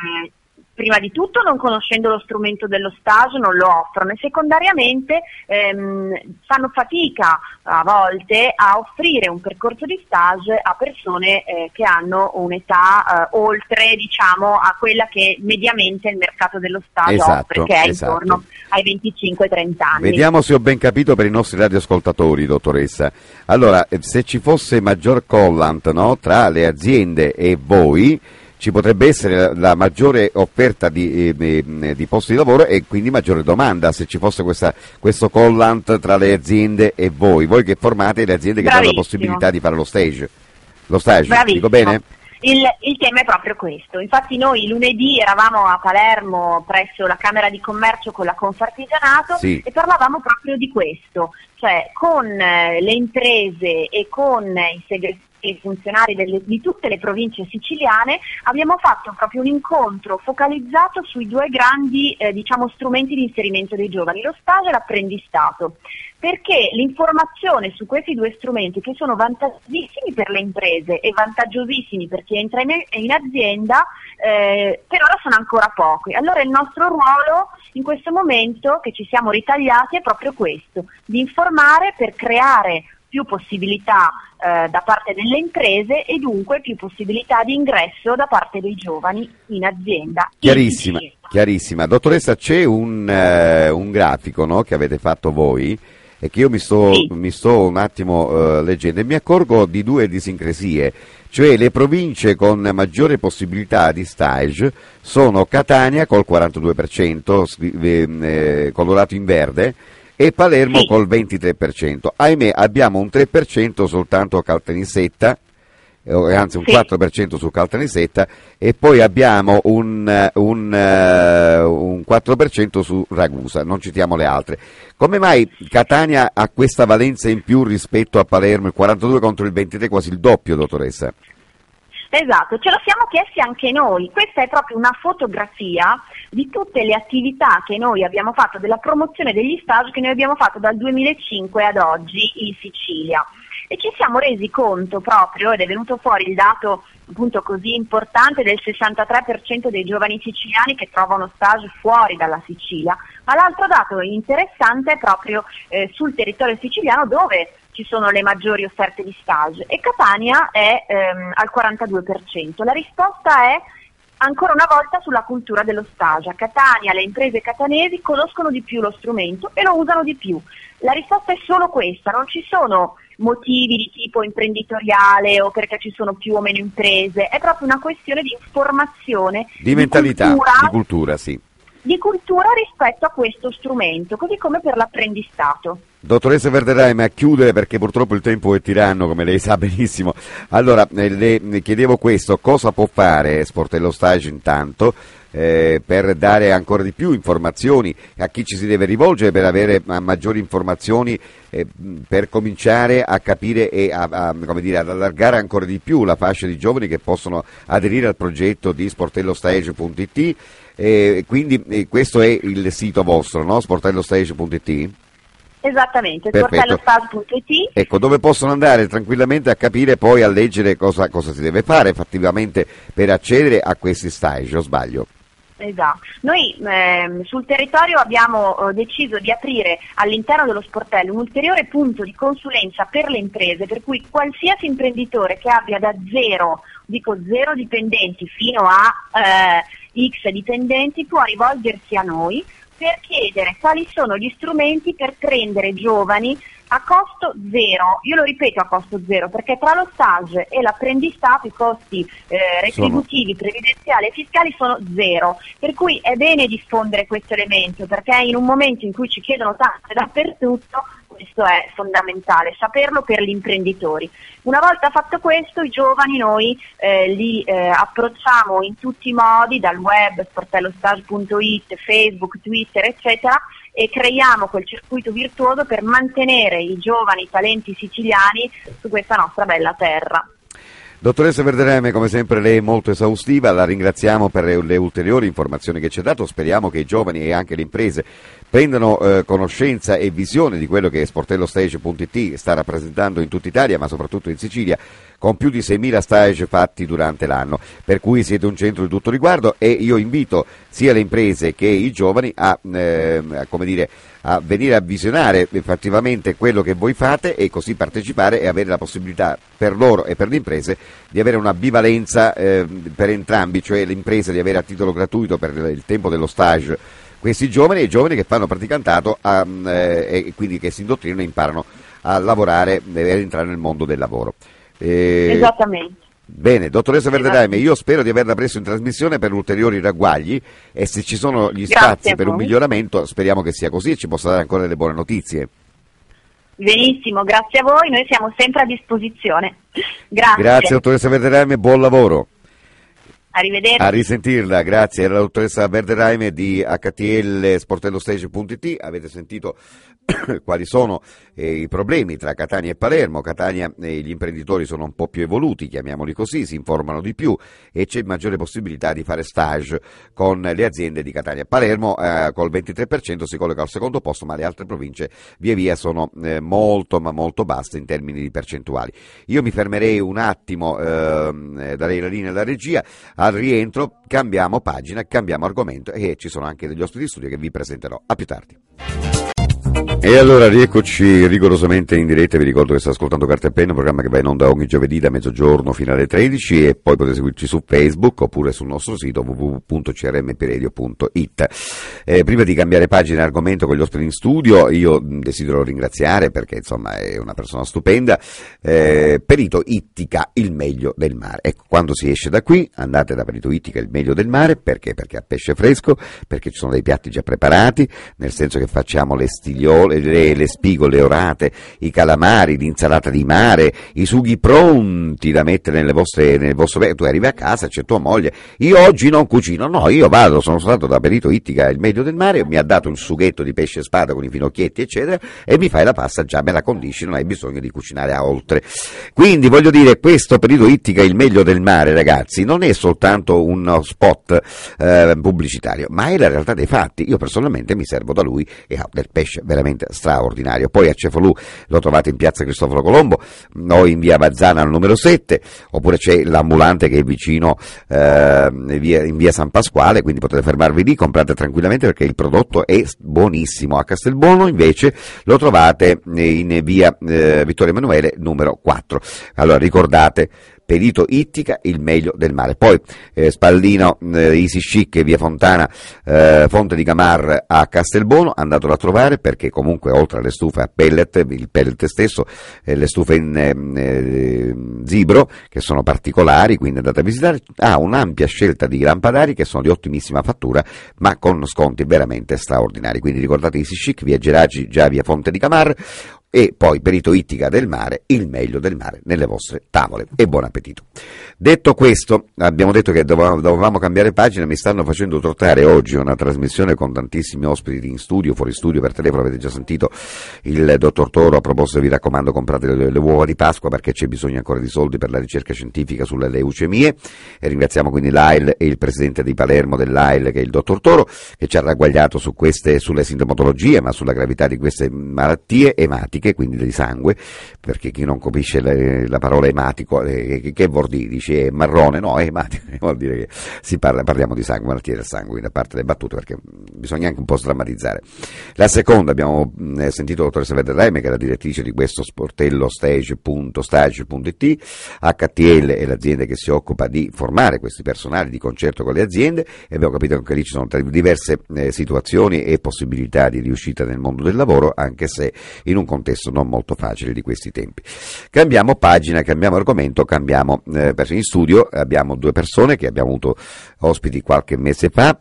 prima di tutto non conoscendo lo strumento dello stage non lo offrono e secondariamente ehm, fanno fatica a volte a offrire un percorso di stage a persone eh, che hanno un'età eh, oltre diciamo a quella che mediamente il mercato dello stage Esatto, offre che è esatto. intorno ai 25-30 anni. Vediamo se ho ben capito per i nostri radioascoltatori, dottoressa. Allora, se ci fosse maggior collant no, tra le aziende e voi, ci potrebbe essere la, la maggiore offerta di, eh, eh, di posti di lavoro e quindi maggiore domanda se ci fosse questa- questo collant tra le aziende e voi, voi che formate le aziende che danno la Bravissimo. possibilità di fare lo stage. Lo stage, Bravissimo. dico bene? Il, il tema è proprio questo. Infatti noi lunedì eravamo a Palermo presso la Camera di Commercio con la Confartigianato Sì. e parlavamo proprio di questo, cioè con eh, le imprese e con i segretari funzionari delle, di tutte le province siciliane, abbiamo fatto proprio un incontro focalizzato sui due grandi eh, diciamo, strumenti di inserimento dei giovani, lo stage e l'apprendistato perché l'informazione su questi due strumenti che sono vantaggiosissimi per le imprese e vantaggiosissimi per chi entra in, in azienda, eh, per ora sono ancora pochi. Allora il nostro ruolo in questo momento che ci siamo ritagliati è proprio questo, di informare per creare più possibilità eh, da parte delle imprese e dunque più possibilità di ingresso da parte dei giovani in azienda. Chiarissima, chiarissima. Dottoressa, c'è un, eh, un grafico no, che avete fatto voi e che io mi sto, sì. mi sto un attimo uh, leggendo e mi accorgo di due disincresie, cioè le province con maggiore possibilità di stage sono Catania col 42%, eh, colorato in verde, e Palermo sì. col 23%. Ahimè abbiamo un 3% soltanto a Caltanissetta anzi un sì. 4% su Caltanissetta e poi abbiamo un, eh, un, eh, un, 4% su Ragusa, non citiamo le altre. Come mai Catania ha questa valenza in più rispetto a Palermo, il 42 contro il 23, quasi il doppio, dottoressa? Esatto, ce lo siamo chiesti anche noi. Questa è proprio una fotografia di tutte le attività che noi abbiamo fatto, della promozione degli stage che noi abbiamo fatto dal 2005 ad oggi in Sicilia e ci siamo resi conto proprio, ed è venuto fuori il dato appunto così importante del 63% dei giovani siciliani che trovano stage fuori dalla Sicilia, ma l'altro dato interessante è proprio eh, sul territorio siciliano dove ci sono le maggiori offerte di stage e Catania è ehm, al 42%. La risposta è ancora una volta sulla cultura dello stage. A Catania le imprese catanesi conoscono di più lo strumento e lo usano di più. La risposta è solo questa, non ci sono motivi di tipo imprenditoriale o perché ci sono più o meno imprese, è proprio una questione di informazione, di, di mentalità, cultura, di cultura, sì. Di cultura rispetto a questo strumento, così come per l'apprendistato. Dottoressa Verderai, ma a chiudere perché purtroppo il tempo è tiranno, come lei sa benissimo. Allora, eh, le chiedevo questo, cosa può fare Sportello Stage intanto? Eh, per dare ancora di più informazioni a chi ci si deve rivolgere per avere maggiori informazioni eh, per cominciare a capire e a, a, dire, ad allargare ancora di più la fascia di giovani che possono aderire al progetto di sportellostage.it eh, quindi eh, questo è il sito vostro, no? sportellostage.it? Esattamente, sportellostage.it. Ecco, dove possono andare tranquillamente a capire poi a leggere cosa, cosa si deve fare effettivamente per accedere a questi stage, o sbaglio? Esatto. Noi ehm, sul territorio abbiamo eh, deciso di aprire all'interno dello sportello un ulteriore punto di consulenza per le imprese, per cui qualsiasi imprenditore che abbia da zero, dico zero dipendenti fino a eh, X dipendenti può rivolgersi a noi per chiedere quali sono gli strumenti per prendere giovani a costo zero, io lo ripeto a costo zero perché tra lo stage e l'apprendistato i costi eh, retributivi, previdenziali e fiscali sono zero, per cui è bene diffondere questo elemento perché in un momento in cui ci chiedono tasse dappertutto questo è fondamentale, saperlo per gli imprenditori. Una volta fatto questo i giovani noi eh, li eh, approcciamo in tutti i modi, dal web, sportellostage.it, Facebook, Twitter, eccetera, e creiamo quel circuito virtuoso per mantenere i giovani talenti siciliani su questa nostra bella terra. Dottoressa Verdereme, come sempre lei è molto esaustiva, la ringraziamo per le ulteriori informazioni che ci ha dato, speriamo che i giovani e anche le imprese prendano eh, conoscenza e visione di quello che sportellostage.it sta rappresentando in tutta Italia, ma soprattutto in Sicilia, con più di 6.000 stage fatti durante l'anno, per cui siete un centro di tutto riguardo e io invito sia le imprese che i giovani a, eh, a, dire, a venire a visionare effettivamente quello che voi fate e così partecipare e avere la possibilità per loro e per le imprese di avere una bivalenza eh, per entrambi, cioè le imprese di avere a titolo gratuito per il tempo dello stage questi giovani e i giovani che fanno praticantato a, eh, e quindi che si indottrinano e imparano a lavorare e ad entrare nel mondo del lavoro. Eh, Esattamente. Bene, dottoressa Verdedaime, io spero di averla preso in trasmissione per ulteriori ragguagli e se ci sono gli spazi per un miglioramento speriamo che sia così e ci possa dare ancora delle buone notizie. Benissimo, grazie a voi, noi siamo sempre a disposizione. Grazie. Grazie dottoressa Verdedaime, buon lavoro. Arrivederci. A risentirla, grazie. Era la dottoressa Verderheim di HTL Sportellostage.it. Avete sentito quali sono eh, i problemi tra Catania e Palermo. Catania eh, gli imprenditori sono un po' più evoluti, chiamiamoli così, si informano di più e c'è maggiore possibilità di fare stage con le aziende di Catania. Palermo eh, col 23% si colloca al secondo posto, ma le altre province via via sono eh, molto ma molto basse in termini di percentuali. Io mi fermerei un attimo, ehm, darei la linea alla regia al rientro cambiamo pagina, cambiamo argomento e ci sono anche degli ospiti di studio che vi presenterò. A più tardi. E allora rieccoci rigorosamente in diretta, vi ricordo che sta ascoltando Carta e Penna, un programma che va in onda ogni giovedì da mezzogiorno fino alle 13 e poi potete seguirci su Facebook oppure sul nostro sito www.crmpiradio.it. Eh, prima di cambiare pagina e argomento con gli ospiti in studio, io desidero ringraziare perché insomma è una persona stupenda, eh, Perito Ittica, il meglio del mare. Ecco, quando si esce da qui andate da Perito Ittica, il meglio del mare, perché? Perché ha pesce fresco, perché ci sono dei piatti già preparati, nel senso che facciamo le stigliole, le, le spigole orate, i calamari, l'insalata di mare, i sughi pronti da mettere nelle vostre, nel vostro tu arrivi a casa, c'è tua moglie, io oggi non cucino, no, io vado, sono stato da perito ittica il meglio del mare, mi ha dato il sughetto di pesce spada con i finocchietti eccetera e mi fai la pasta già, me la condisci, non hai bisogno di cucinare a oltre. Quindi voglio dire, questo perito ittica il meglio del mare ragazzi, non è soltanto uno spot eh, pubblicitario, ma è la realtà dei fatti, io personalmente mi servo da lui e ha del pesce veramente straordinario. Poi a Cefalù lo trovate in piazza Cristoforo Colombo o in via Bazzana al numero 7, oppure c'è l'ambulante che è vicino eh, in via San Pasquale, quindi potete fermarvi lì, comprate tranquillamente perché il prodotto è buonissimo. A Castelbuono invece lo trovate in via eh, Vittorio Emanuele numero 4. Allora ricordate Perito Ittica, il meglio del mare. Poi eh, Spallino, eh, Easy Chic, Via Fontana, eh, Fonte di Gamar a Castelbono, andatelo a trovare perché comunque oltre alle stufe a pellet, il pellet stesso, eh, le stufe in ehm, eh, zibro che sono particolari, quindi andate a visitare, ha un'ampia scelta di lampadari che sono di ottimissima fattura ma con sconti veramente straordinari. Quindi ricordate Easy Chic, Via Geraci, già Via Fonte di Gamar, e poi perito ittica del mare, il meglio del mare nelle vostre tavole. E buon appetito. Detto questo, abbiamo detto che dovevamo, dovevamo cambiare pagina, mi stanno facendo trottare oggi una trasmissione con tantissimi ospiti in studio, fuori studio, per telefono, avete già sentito il dottor Toro, a proposito vi raccomando comprate le, le uova di Pasqua perché c'è bisogno ancora di soldi per la ricerca scientifica sulle leucemie e ringraziamo quindi l'AIL e il presidente di Palermo dell'AIL che è il dottor Toro che ci ha ragguagliato su queste, sulle sintomatologie ma sulla gravità di queste malattie ematiche ematiche, quindi di sangue, perché chi non capisce le, la parola ematico, eh, che, vuol dire? Dice marrone, no, è ematico, vuol dire che si parla, parliamo di sangue, malattie del sangue, da parte delle battute, perché bisogna anche un po' sdrammatizzare. La seconda, abbiamo eh, sentito la dottoressa Verderleime, che è la direttrice di questo sportello stage.stage.it, HTL è l'azienda che si occupa di formare questi personali di concerto con le aziende e abbiamo capito che lì ci sono diverse eh, situazioni e possibilità di riuscita nel mondo del lavoro, anche se in un contesto contesto non molto facile di questi tempi. Cambiamo pagina, cambiamo argomento, cambiamo eh, in studio, abbiamo due persone che abbiamo avuto ospiti qualche mese fa,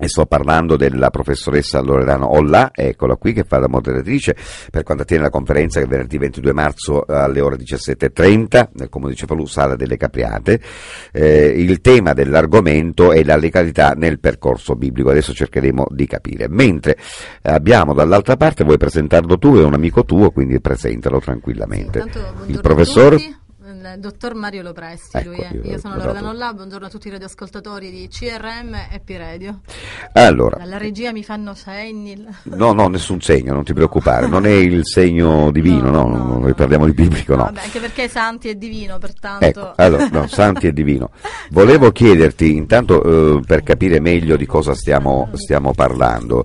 e sto parlando della professoressa Loredano Olla, eccola qui, che fa la moderatrice per quanto attiene la conferenza che venerdì 22 marzo alle ore 17.30 nel Comune di Cefalù, Sala delle Capriate. Eh, il tema dell'argomento è la legalità nel percorso biblico, adesso cercheremo di capire. Mentre abbiamo dall'altra parte, vuoi presentarlo tu, è un amico tuo, quindi presentalo tranquillamente. Sì, il professor il dottor Mario Lopresti, ecco, lui è. Io, io sono Loredano Là, buongiorno a tutti i radioascoltatori di CRM e P-Radio. Allora, Dalla regia mi fanno segni. No, no, nessun segno, non ti preoccupare, non è il segno divino, no, no, no noi parliamo di biblico, no. Vabbè, anche perché Santi è divino, pertanto... Ecco, allora, no, Santi è divino. Volevo chiederti, intanto eh, per capire meglio di cosa stiamo, stiamo parlando,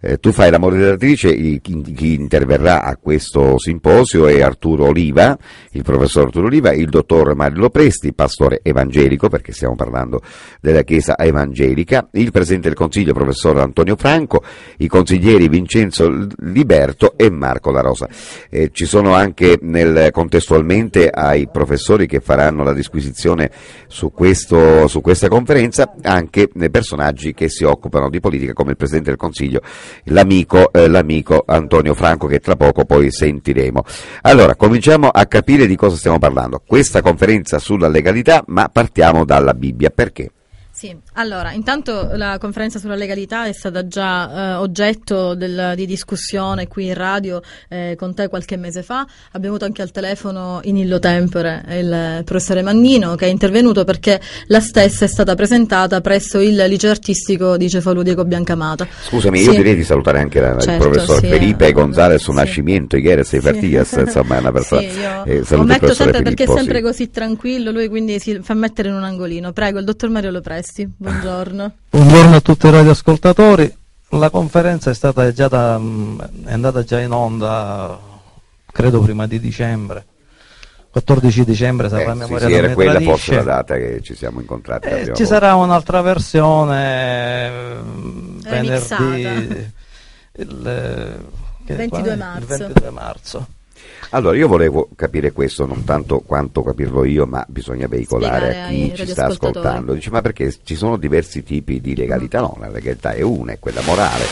eh, tu fai la moderatrice, chi, chi, interverrà a questo simposio è Arturo Oliva, il professor Arturo Oliva, il dottor Mario Lopresti, pastore evangelico, perché stiamo parlando della Chiesa evangelica, il presidente del Consiglio, professor Antonio Franco, i consiglieri Vincenzo Liberto e Marco La Rosa. Eh, ci sono anche nel, contestualmente ai professori che faranno la disquisizione su, questo, su questa conferenza anche personaggi che si occupano di politica come il presidente del Consiglio l'amico, eh, l'amico Antonio Franco che tra poco poi sentiremo. Allora, cominciamo a capire di cosa stiamo parlando. Questa conferenza sulla legalità, ma partiamo dalla Bibbia. Perché? Sì, allora, intanto la conferenza sulla legalità è stata già eh, oggetto del, di discussione qui in radio eh, con te qualche mese fa. Abbiamo avuto anche al telefono in illo tempore il professore Mannino che è intervenuto perché la stessa è stata presentata presso il liceo artistico di Cefalù Biancamata. Scusami, Sì. io direi di salutare anche la- Certo, il professor sì, Felipe eh, Gonzalez sì. Nascimento, Igueres e. Partias, insomma è una persona... Sì, io eh, lo metto sempre perché è Filippo, sempre sì. così tranquillo, lui quindi si fa mettere in un angolino. Prego, il dottor Mario Lopresti, buongiorno. Buongiorno a tutti i radioascoltatori. La conferenza è stata già da- è andata già in onda, credo prima di dicembre. 14 dicembre, se Eh, la sì, memoria sì, non era quella tradisce. forse la data che ci siamo incontrati. Eh, ci sarà un'altra versione venerdì il, eh, che- 22 qual è? marzo. Il 22 marzo. Allora, io volevo capire questo, non tanto quanto capirlo io, ma bisogna veicolare Spiegare a chi ci sta ascoltando. Dice, ma perché ci sono diversi tipi di legalità? No, la legalità è una, è quella morale,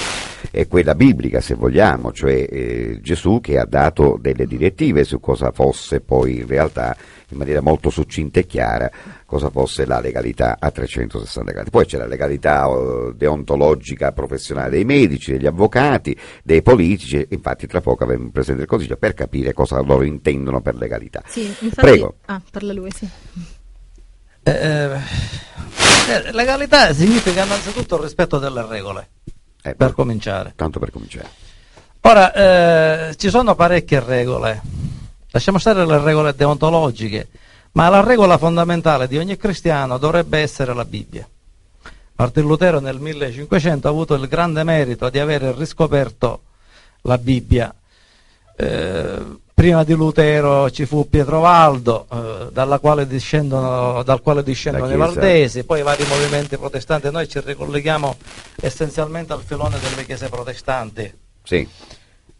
è quella biblica se vogliamo, cioè eh, Gesù che ha dato delle direttive su cosa fosse poi in realtà, in maniera molto succinta e chiara, cosa fosse la legalità a 360 gradi. Poi c'è la legalità eh, deontologica professionale dei medici, degli avvocati, dei politici, infatti tra poco avremo il Presidente del Consiglio per capire cosa loro intendono per legalità. Sì, infatti... Prego. Ah, parla lui, sì. Eh, eh, eh, legalità significa innanzitutto il rispetto delle regole, Eh, per cominciare. tanto per cominciare. Ora, eh, ci sono parecchie regole, lasciamo stare le regole deontologiche, ma la regola fondamentale di ogni cristiano dovrebbe essere la Bibbia. Martin Lutero nel 1500 ha avuto il grande merito di aver riscoperto la Bibbia. Eh, prima di Lutero ci fu Pietro Valdo, eh, quale discendono- dal quale discendono i. Valdesi, poi i vari movimenti protestanti. Noi ci ricolleghiamo essenzialmente al filone delle chiese protestanti. Sì,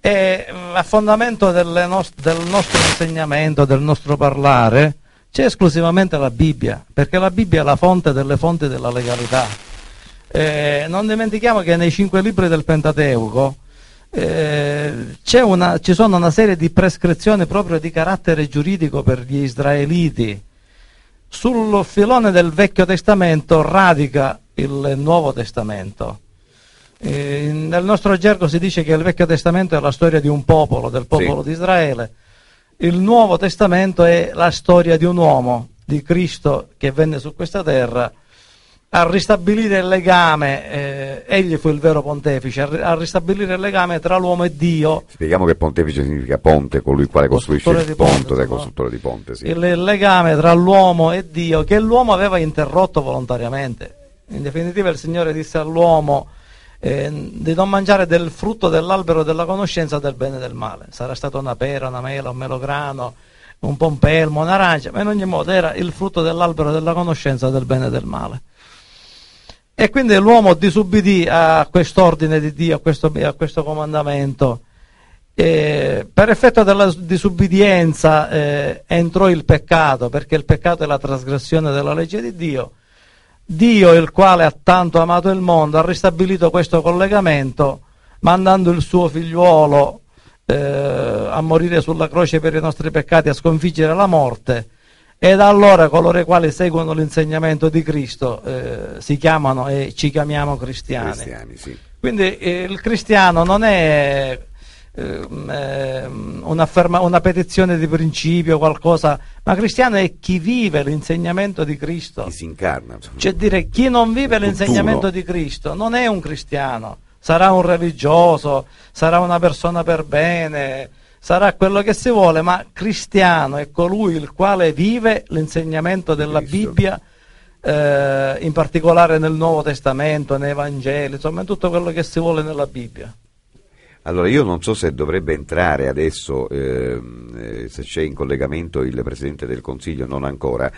E mm, a fondamento delle nos- del nostro insegnamento, del nostro parlare, c'è esclusivamente la Bibbia, perché la Bibbia è la fonte delle fonti della legalità. Eh, non dimentichiamo che nei cinque libri del Pentateuco eh, c'è una- ci sono una serie di prescrizioni proprio di carattere giuridico per gli israeliti. Sul filone del Vecchio Testamento radica il Nuovo Testamento. Eh, nel nostro gergo si dice che il Vecchio Testamento è la storia di un popolo, del popolo Sì. di Israele. Il Nuovo Testamento è la storia di un uomo, di Cristo, che venne su questa terra a ristabilire il legame, eh, egli fu il vero pontefice, a, ri- a ristabilire il legame tra l'uomo e Dio, spieghiamo che pontefice significa ponte, colui il quale costruisce il ponte, ponte, costruttore di ponte. Sì. il, il legame tra l'uomo e Dio che l'uomo aveva interrotto volontariamente. In definitiva il Signore disse all'uomo eh, di non mangiare del frutto dell'albero della conoscenza del bene e del male. Sarà stata una pera, una mela, un melograno, un pompelmo, un'arancia, ma in ogni modo era il frutto dell'albero della conoscenza del bene e del male. E quindi l'uomo disubbidì a quest'ordine di Dio, a questo, a questo comandamento. E per effetto della disubbidienza eh, entrò il peccato, perché il peccato è la trasgressione della legge di Dio. Dio, il quale ha tanto amato il mondo, ha ristabilito questo collegamento mandando il suo figliuolo eh, a morire sulla croce per i nostri peccati, a sconfiggere la morte. E da allora coloro i quali seguono l'insegnamento di Cristo eh, si chiamano e ci chiamiamo cristiani. Cristiani, sì. Quindi eh, il cristiano non è ehm, ehm, un'afferma- una petizione di principio, qualcosa, ma cristiano è chi vive l'insegnamento di Cristo. Chi si incarna. insomma. Cioè dire chi non vive l'insegnamento di Cristo non è un cristiano, sarà un religioso, sarà una persona per bene, sarà quello che si vuole, ma cristiano è colui il quale vive l'insegnamento della Cristo. Bibbia, eh, in particolare nel Nuovo Testamento, nei Vangeli, insomma in tutto quello che si vuole nella Bibbia. Allora io non so se dovrebbe entrare adesso, ehm, eh, se c'è in collegamento il Presidente del Consiglio, non ancora,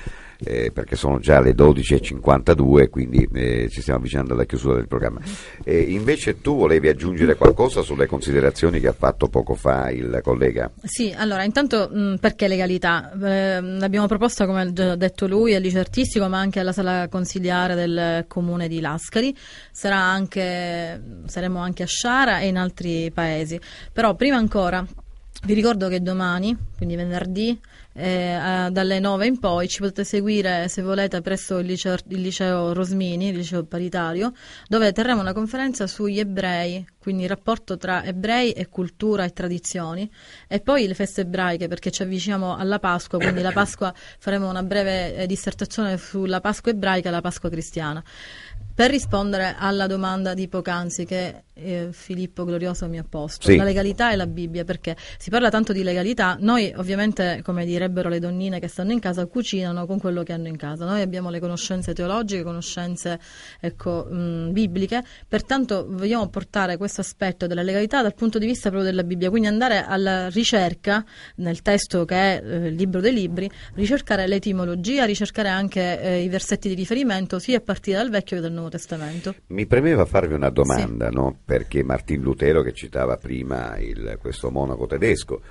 eh, perché sono già le 12.52, quindi eh, ci stiamo avvicinando alla chiusura del programma. Eh, invece tu volevi aggiungere qualcosa sulle considerazioni che ha fatto poco fa il collega? Sì, allora intanto mh, perché legalità? Eh, l'abbiamo proposta come ha detto lui al liceo ma anche alla sala consigliare del comune di Lascari, anche, saremo anche a Sciara e in altri paesi. Però prima ancora vi ricordo che domani, quindi venerdì, eh, dalle 9 in poi ci potete seguire se volete presso il liceo, il liceo, Rosmini, il liceo paritario, dove terremo una conferenza sugli ebrei, quindi il rapporto tra ebrei e cultura e tradizioni, e poi le feste ebraiche perché ci avviciniamo alla Pasqua, quindi la Pasqua faremo una breve eh, dissertazione sulla Pasqua ebraica e la Pasqua cristiana. Per rispondere alla domanda di poc'anzi che eh, Filippo Glorioso mi ha posto, Sì. la legalità e la Bibbia, perché si parla tanto di legalità, noi ovviamente, come direbbero le donnine che stanno in casa, cucinano con quello che hanno in casa, noi abbiamo le conoscenze teologiche, conoscenze ecco, mh, bibliche, pertanto vogliamo portare questo aspetto della legalità dal punto di vista proprio della Bibbia, quindi andare alla ricerca nel testo che è eh, il libro dei libri, ricercare l'etimologia, ricercare anche eh, i versetti di riferimento sia a partire dal Vecchio che dal Nuovo Testamento. Mi premeva farvi una domanda, no? Perché Martin Lutero, che citava prima il- questo monaco tedesco,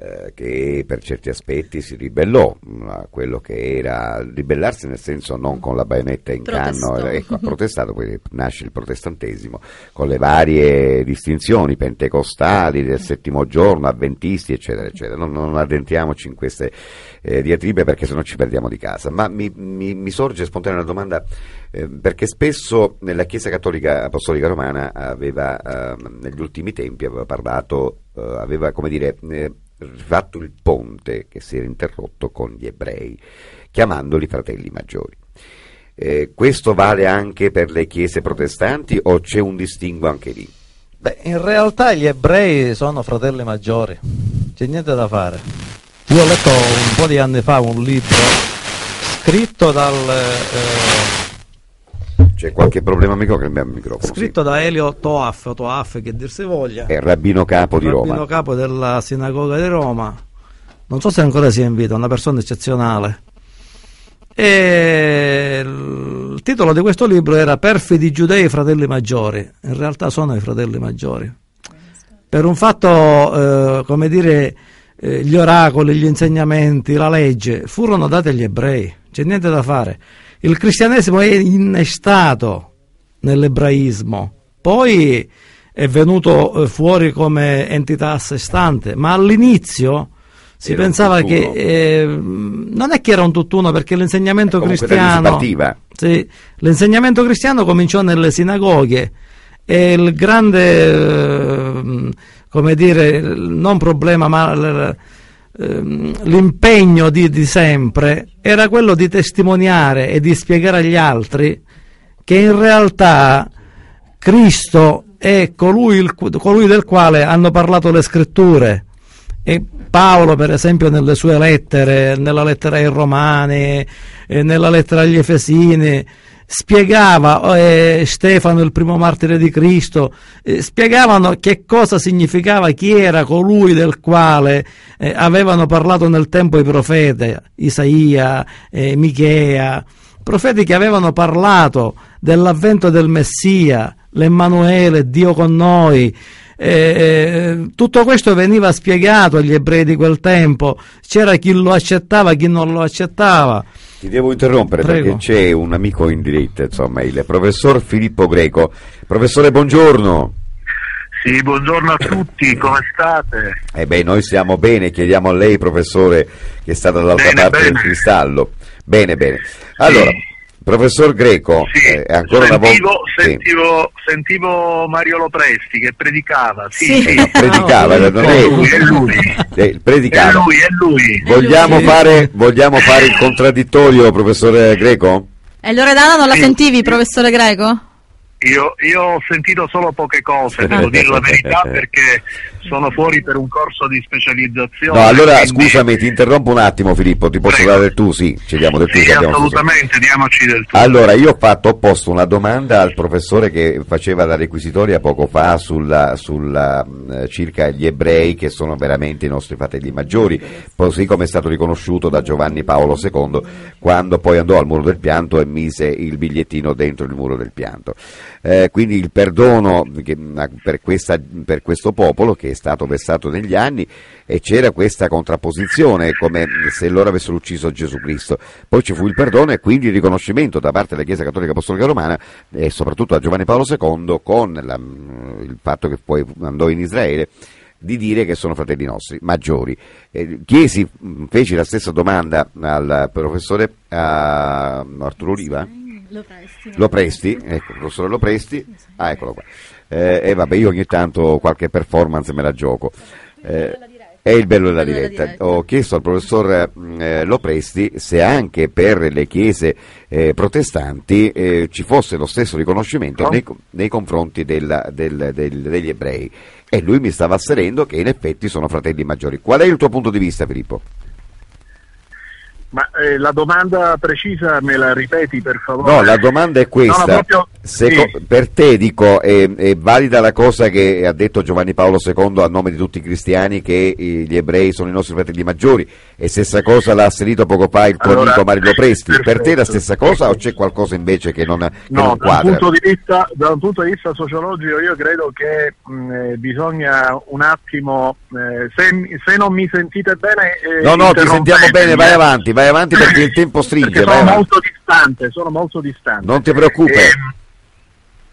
eh, che per certi aspetti si ribellò a quello che era ribellarsi nel senso non con la baionetta in Protestò. canno, ecco, ha protestato, poi nasce il protestantesimo con le varie distinzioni pentecostali del settimo giorno, avventisti, eccetera, eccetera. Non, non addentriamoci in queste eh, diatribe perché sennò ci perdiamo di casa. Ma mi, mi- mi sorge spontanea una domanda eh, perché spesso nella Chiesa Cattolica Apostolica Romana aveva ehm, negli ultimi tempi aveva parlato, eh, aveva come dire eh, fatto il ponte che si era interrotto con gli ebrei, chiamandoli fratelli maggiori. Eh, questo vale anche per le chiese protestanti o c'è un distinguo anche lì? Beh, in realtà gli ebrei sono fratelli maggiori, c'è niente da fare. Io ho letto un po' di anni fa un libro scritto dal eh, C'è qualche problema amico che abbiamo il microfono? scritto da Elio Toaf, Toaf che dir si voglia, Sì. È il rabbino capo di rabbino Roma. capo della sinagoga di Roma. Non so se ancora sia in vita, una persona eccezionale. E il titolo di questo libro era Perfidi giudei fratelli maggiori. In realtà sono i fratelli maggiori. Per un fatto, eh, come dire, eh, gli oracoli, gli insegnamenti, la legge furono dati agli ebrei, c'è niente da fare. Il cristianesimo è innestato nell'ebraismo, poi è venuto eh, fuori come entità a sé stante, ma all'inizio si Era pensava che eh, non è che era un tutt'uno perché l'insegnamento cristiano sì, l'insegnamento cristiano cominciò nelle sinagoghe e il grande, eh, come dire, non problema, ma ehm, l'impegno di, di sempre era quello di testimoniare e di spiegare agli altri che in realtà Cristo è colui, il colui del quale hanno parlato le scritture. E Paolo, per esempio, nelle sue lettere, nella lettera ai Romani, e nella lettera agli Efesini, spiegava, eh, Stefano, il primo martire di Cristo, eh, spiegavano che cosa significava chi era colui del quale eh, avevano parlato nel tempo i profeti, Isaia, eh, Michea, profeti che avevano parlato dell'avvento del Messia, l'Emmanuele, Dio con noi. Eh, tutto questo veniva spiegato agli ebrei di quel tempo, c'era chi lo accettava, chi non lo accettava. Ti devo interrompere Prego. perché c'è un amico in diretta, insomma, il professor Filippo Greco. Professore, buongiorno. Sì, buongiorno a tutti, come state? Eh beh, noi stiamo bene, chiediamo a lei, professore, che è stata dall'altra Bene, parte del bene. cristallo. Bene, bene. Allora, professor Greco, Sì, eh, ancora sentivo, una volta... sì. sentivo, sentivo Mario Lopresti che predicava, sì, Sì. sì. Ah, predicava, Ah, non È è, lui, è lui. eh, È predicava. lui, è lui. Vogliamo fare, vogliamo fare il contraddittorio, professore Greco? E Loredana non la Sì. sentivi, professore Greco? Io, io, ho sentito solo poche cose, devo dire la verità, perché sono fuori per un corso di specializzazione. No, allora quindi... scusami, ti interrompo un attimo Filippo, ti posso Prego. dare del tu? Sì, ci diamo del tu. Sì, assolutamente, diamoci del tu. Allora, io ho fatto, ho posto una domanda al professore che faceva la requisitoria poco fa sulla, sulla, circa gli ebrei che sono veramente i nostri fratelli maggiori, così come è stato riconosciuto da Giovanni Paolo II quando poi andò al muro del pianto e mise il bigliettino dentro il muro del pianto. Eh, quindi il perdono che, per, questa, per, questo popolo che è stato versato negli anni e c'era questa contrapposizione come se loro avessero ucciso Gesù Cristo. Poi ci fu il perdono e quindi il riconoscimento da parte della Chiesa Cattolica Apostolica Romana e soprattutto da Giovanni Paolo II con la, il fatto che poi andò in Israele di dire che sono fratelli nostri, maggiori. Chiesi, feci la stessa domanda al professore a Arturo Oliva. Lo presti. Lo presti, ecco, il professore lo presti, ah eccolo qua. Eh, e vabbè, io ogni tanto qualche performance me la gioco. Eh, è il bello della della diretta. diretta. Ho chiesto al professor eh, Lopresti se anche per le chiese eh, protestanti eh, ci fosse lo stesso riconoscimento No. nei, nei confronti della- del- del- degli ebrei. E lui mi stava asserendo che in effetti sono fratelli maggiori. Qual è il tuo punto di vista, Filippo? Ma eh, la domanda precisa me la ripeti per favore? No, la domanda è questa. No, proprio- Seco- sì. Per te dico, è, è valida la cosa che ha detto Giovanni Paolo II a nome di tutti i cristiani che gli ebrei sono i nostri fratelli maggiori e stessa cosa l'ha asserito poco fa il tuo Allora, amico Mario Presti. Per te perfetto. la stessa cosa o c'è qualcosa invece che non, che No, non da un, quadra? punto di vista, da un punto di vista sociologico io credo che mh, eh, bisogna un attimo, eh, se, se non mi sentite bene... eh, No, no, ti sentiamo bene, vai avanti, vai avanti perché il tempo stringe. Sono avanti. molto distante, sono molto distante. Non ti preoccupare.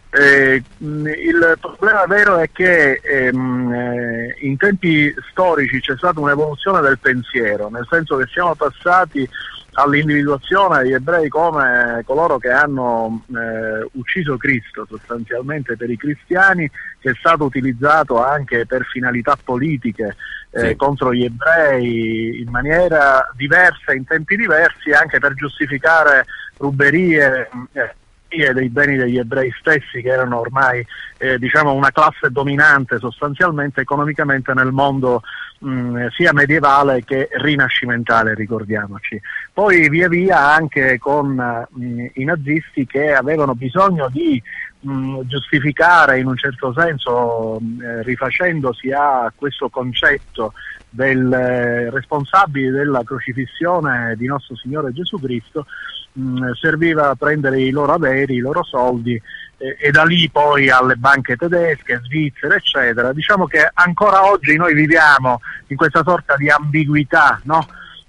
Eh, mh, il problema vero è che ehm, eh, in tempi storici c'è stata un'evoluzione del pensiero, nel senso che siamo passati all'individuazione degli ebrei come coloro che hanno eh, ucciso Cristo sostanzialmente per i cristiani, che è stato utilizzato anche per finalità politiche eh, Sì. contro gli ebrei in maniera diversa, in tempi diversi, anche per giustificare ruberie. eh, dei beni degli ebrei stessi che erano ormai eh, diciamo una classe dominante sostanzialmente economicamente nel mondo mh, sia medievale che rinascimentale ricordiamoci. Poi via via anche con mh, i nazisti che avevano bisogno di mh, giustificare in un certo senso mh, eh, rifacendosi a questo concetto del eh, responsabile della crocifissione di nostro Signore Gesù Cristo mh, serviva a prendere i loro averi, i loro soldi eh, e da lì poi alle banche tedesche, svizzere, eccetera. Diciamo che ancora oggi noi viviamo in questa sorta di ambiguità, no?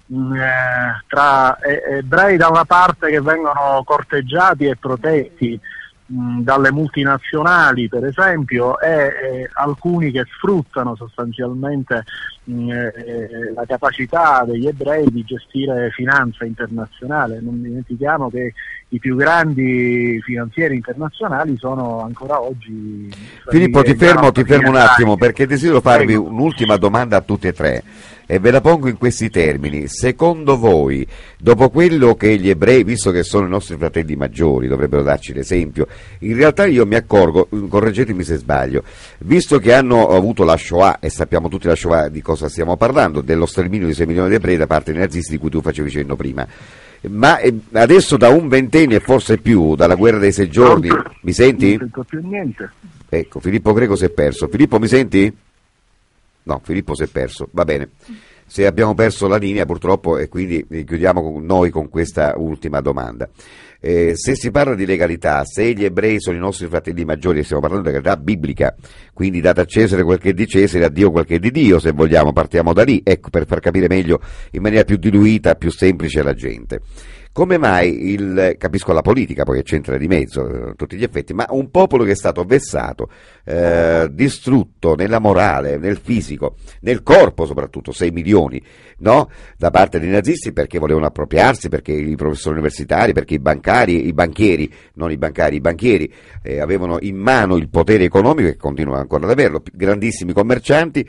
eh, tra ebrei da una parte che vengono corteggiati e protetti mh, dalle multinazionali per esempio e eh, alcuni che sfruttano sostanzialmente mh, eh, la capacità degli ebrei di gestire finanza internazionale. Non dimentichiamo che i più grandi finanzieri internazionali sono ancora oggi... Filippo, ti fermo, ti fermo un attimo perché desidero farvi un'ultima domanda a tutti e tre e ve la pongo in questi termini. Secondo voi, dopo quello che gli ebrei, visto che sono i nostri fratelli maggiori, dovrebbero darci l'esempio, in realtà io mi accorgo, correggetemi se sbaglio, visto che hanno avuto la Shoah, e sappiamo tutti la Shoah di cosa stiamo parlando, dello sterminio di 6 milioni di ebrei da parte dei nazisti di cui tu facevi cenno prima, ma eh, adesso da un ventennio e forse più, dalla guerra dei sei giorni, mi senti? Non sento più niente. Ecco, Filippo Greco si è perso. Filippo mi senti? No, Filippo si è perso, va bene. Se abbiamo perso la linea purtroppo e quindi chiudiamo con noi con questa ultima domanda. Eh, se si parla di legalità, se gli ebrei sono i nostri fratelli maggiori, stiamo parlando di legalità biblica, quindi date a Cesare quel che è di Cesare, a Dio quel che è di Dio, se vogliamo, partiamo da lì, ecco, per far capire meglio in maniera più diluita, più semplice alla gente. Come mai il, capisco la politica, poi c'entra di mezzo eh, tutti gli effetti, ma un popolo che è stato vessato, eh, distrutto nella morale, nel fisico, nel corpo soprattutto, 6 milioni, no? Da parte dei nazisti perché volevano appropriarsi, perché i professori universitari, perché i bancari, i banchieri, non i bancari, i banchieri, eh, avevano in mano il potere economico e continuano ancora ad averlo, grandissimi commercianti,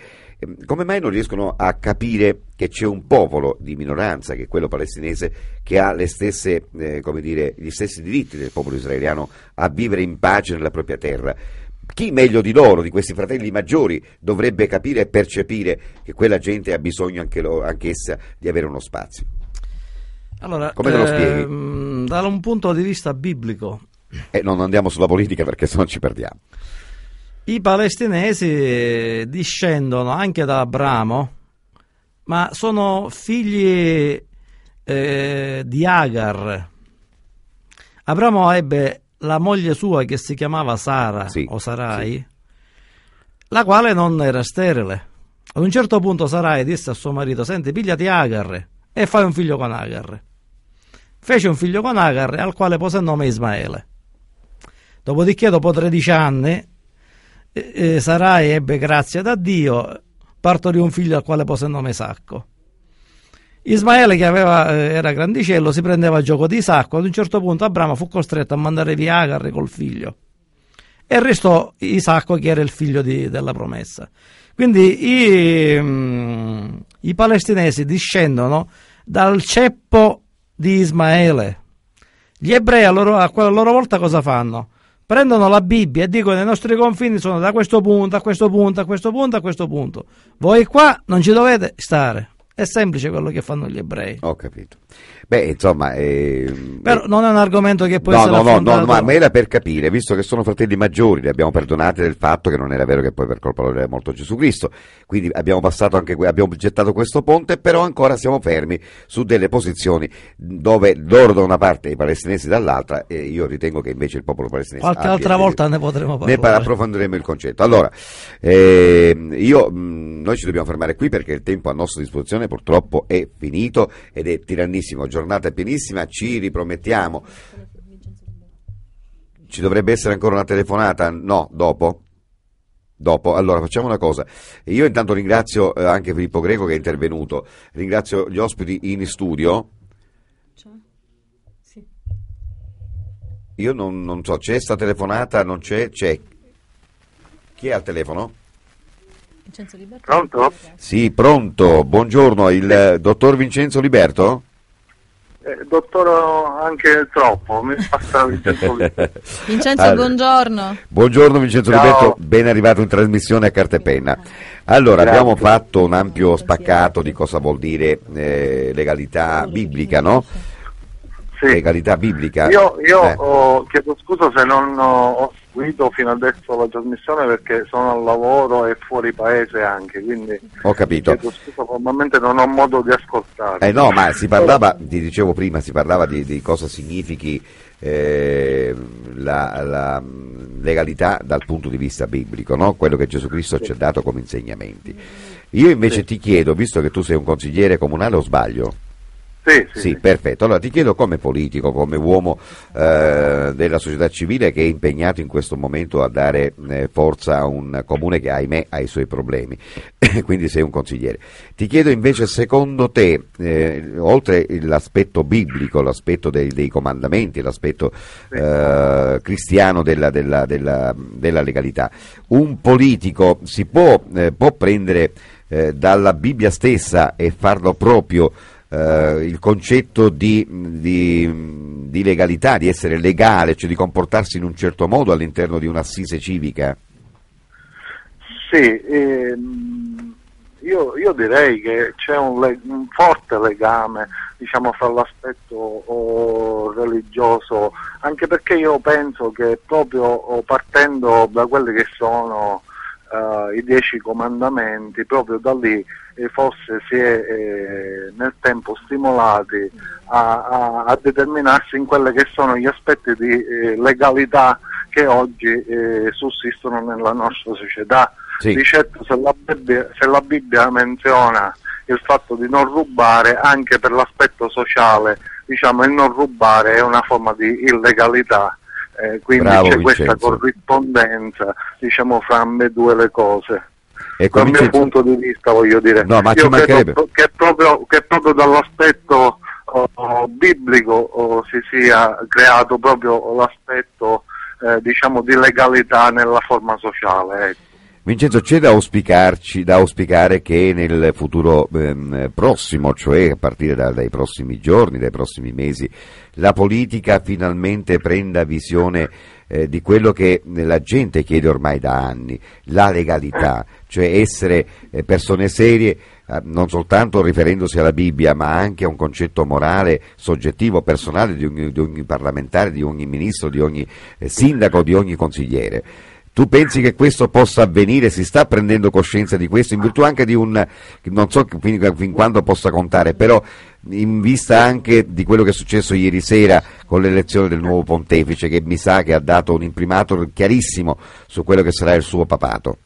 come mai non riescono a capire che c'è un popolo di minoranza, che è quello palestinese, che ha le stesse, eh, come dire, gli stessi diritti del popolo israeliano a vivere in pace nella propria terra? Chi meglio di loro, di questi fratelli maggiori, dovrebbe capire e percepire che quella gente ha bisogno anche lo, anch'essa di avere uno spazio? Allora, Come te lo spieghi? ehm, da un punto di vista biblico, E non andiamo sulla politica perché sennò ci perdiamo. I palestinesi discendono anche da Abramo, ma sono figli eh, di Agar. Abramo ebbe la moglie sua che si chiamava Sara Sì, o Sarai, la quale non era sterile. Ad un certo punto Sarai disse a suo marito: Senti, pigliati Agar e fai un figlio con Agar. Fece un figlio con Agar al quale pose il nome Ismaele. Dopodiché, dopo 13 anni, eh, Sarai ebbe grazia da Dio, partorì un figlio al quale pose il nome Isacco. Ismaele, che aveva, eh, era grandicello, si prendeva gioco di Isacco. Ad un certo punto Abramo fu costretto a mandare via Agar col figlio. E restò Isacco, che era il figlio di- della promessa. Quindi i, mm, i palestinesi discendono dal ceppo di Ismaele. Gli ebrei a loro, a loro volta cosa fanno? Prendono la Bibbia e dicono i nostri confini sono da questo punto, a questo punto, a questo punto, a questo punto. Voi qua non ci dovete stare. È semplice quello che fanno gli ebrei. Ho capito. Beh, insomma... ehm, Però non è un argomento che può no, essere no, no, affrontato. no, ma, era per capire, visto che sono fratelli maggiori, li abbiamo perdonati del fatto che non era vero che poi per colpa loro era morto Gesù Cristo, quindi abbiamo passato anche, abbiamo gettato questo ponte, però ancora siamo fermi su delle posizioni dove loro da una parte e i palestinesi dall'altra, e io ritengo che invece il popolo palestinese... Qualche altra volta ne potremo ne parlare. pa- approfondiremo il concetto. Allora, ehm, io, mh, noi ci dobbiamo fermare qui perché il tempo a nostra disposizione purtroppo è finito ed è tirannissimo. Giornata pienissima, ci ripromettiamo. Ci dovrebbe essere ancora una telefonata? No, dopo? Dopo, allora facciamo una cosa. Io intanto ringrazio eh, anche Filippo Greco che è intervenuto, ringrazio gli ospiti in studio. Io non, non so, c'è sta telefonata, non c'è, c'è. Chi è al telefono? Pronto? Sì, pronto, buongiorno, il eh, dottor Vincenzo Liberto? Eh, dottore, anche troppo, mi passa il tempo lì. Vincenzo, Allora. buongiorno. Buongiorno Vincenzo Ciao. Liberto, ben arrivato in trasmissione a Carta e Penna. Allora, Grazie. abbiamo fatto un ampio spaccato di cosa vuol dire eh, legalità biblica, no? Sì. Legalità biblica. Io, io Eh, ho- chiedo scusa se non ho, seguito fino adesso la trasmissione perché sono al lavoro e fuori paese anche, quindi ho capito. chiedo scusa, probabilmente non ho modo di ascoltare. Eh no, ma si parlava, ti dicevo prima, si parlava di, di cosa significhi eh, la, la, legalità dal punto di vista biblico, no? quello che Gesù Cristo ci ha dato come insegnamenti. Io invece Sì. ti chiedo, visto che tu sei un consigliere comunale o sbaglio? Sì, sì, Sì, perfetto. Allora ti chiedo come politico, come uomo eh, della società civile che è impegnato in questo momento a dare eh, forza a un comune che ahimè ha i suoi problemi, quindi sei un consigliere. Ti chiedo invece secondo te, eh, oltre l'aspetto biblico, l'aspetto dei, dei comandamenti, l'aspetto eh, cristiano della, della- della- della legalità, un politico si può, eh, può prendere eh, dalla Bibbia stessa e farlo proprio eh, il concetto di, di- di legalità, di essere legale, cioè di comportarsi in un certo modo all'interno di un'assise civica? Sì, ehm, io, io direi che c'è un, un forte legame diciamo, fra l'aspetto oh, religioso, anche perché io penso che proprio oh, partendo da quelli che sono eh, i dieci comandamenti, proprio da lì eh, forse si è eh, nel tempo stimolati a, a- a determinarsi in quelli che sono gli aspetti di eh, legalità che oggi eh, sussistono nella nostra società. Sì. Di certo se la, Bibbia, se la Bibbia menziona il fatto di non rubare anche per l'aspetto sociale, diciamo il non rubare è una forma di illegalità, eh, quindi Bravo, c'è questa Vincenzo. corrispondenza diciamo fra ambedue le cose. Ecco, Dal mio punto di vista voglio dire, No, ma ci mancherebbe. che proprio, che proprio dall'aspetto oh, oh, biblico oh, si sia creato proprio l'aspetto eh, diciamo di legalità nella forma sociale. ecco. Vincenzo, c'è da, auspicarci, da auspicare che nel futuro ehm, prossimo, cioè a partire da, dai prossimi giorni, dai prossimi mesi, la politica finalmente prenda visione eh, di quello che la gente chiede ormai da anni, la legalità, cioè essere eh, persone serie eh, non soltanto riferendosi alla Bibbia, ma anche a un concetto morale, soggettivo, personale di ogni, di ogni parlamentare, di ogni ministro, di ogni eh, sindaco, di ogni consigliere. Tu pensi che questo possa avvenire? Si sta prendendo coscienza di questo in virtù anche di un, non so fin, fin quando possa contare, però in vista anche di quello che è successo ieri sera con l'elezione del nuovo pontefice che mi sa che ha dato un imprimato chiarissimo su quello che sarà il suo papato.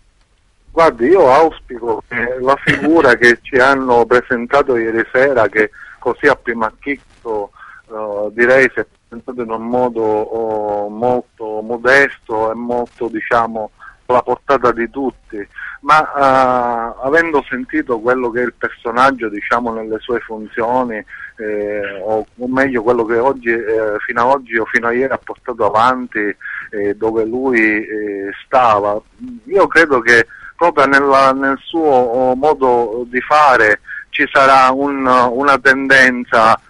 Guardi, io auspico che la figura che ci hanno presentato ieri sera, che così a primo acchito uh, direi si è presentato in un modo uh, molto modesto e molto diciamo alla portata di tutti, ma uh, avendo sentito quello che è il personaggio diciamo nelle sue funzioni, eh, o, o, meglio quello che oggi, eh, fino ad oggi o fino a ieri ha portato avanti eh, dove lui eh, stava, io credo che proprio nella, nel suo oh, modo di fare ci sarà un, una tendenza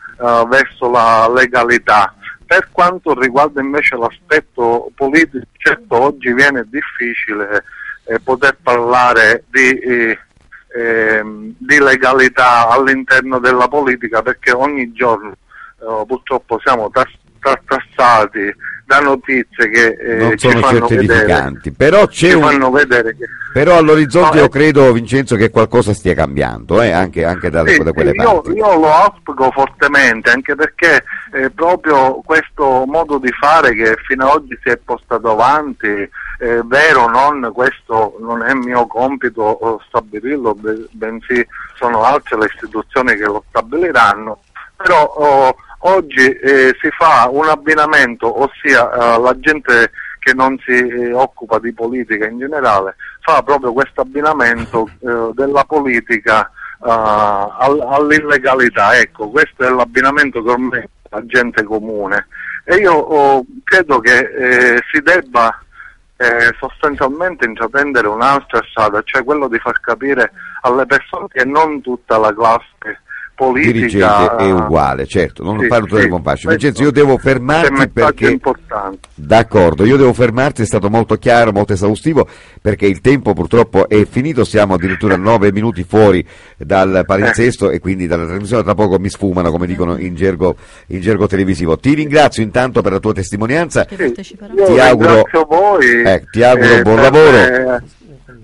verso la legalità. Per quanto riguarda invece l'aspetto politico, certo oggi viene difficile eh, poter parlare di, eh, ehm, di, legalità all'interno della politica perché ogni giorno eh, purtroppo siamo tassati da notizie che eh, non sono certificanti, vedere, però c'è un... che... Però all'orizzonte no, io credo, Vincenzo, che qualcosa stia cambiando, eh, anche, anche da, sì, da, quelle io, parti. Io lo auspico fortemente, anche perché eh, proprio questo modo di fare che fino ad oggi si è portato avanti, eh, vero non, questo non è mio compito stabilirlo, bensì sono altre le istituzioni che lo stabiliranno, però... Oh, oggi eh, si fa un abbinamento, ossia eh, la gente che non si eh, occupa di politica in generale fa proprio questo abbinamento eh, della politica eh, all- all'illegalità. Ecco, questo è l'abbinamento che ormai la gente comune. E io oh, credo che eh, si debba sostanzialmente intraprendere un'altra strada, cioè quello di far capire alle persone che non tutta la classe politica dirigente è uguale, certo, non sì, parlo sì, con fascio. Vincenzo, io devo fermarti perché importante. D'accordo, io devo fermarti, è stato molto chiaro, molto esaustivo perché il tempo purtroppo è finito, siamo addirittura nove minuti fuori dal palinsesto eh. e quindi dalla trasmissione tra poco mi sfumano, come dicono in gergo, in gergo televisivo. Ti ringrazio intanto per la tua testimonianza. Sì, ti auguro, voi, eh, ti auguro eh, buon lavoro. Me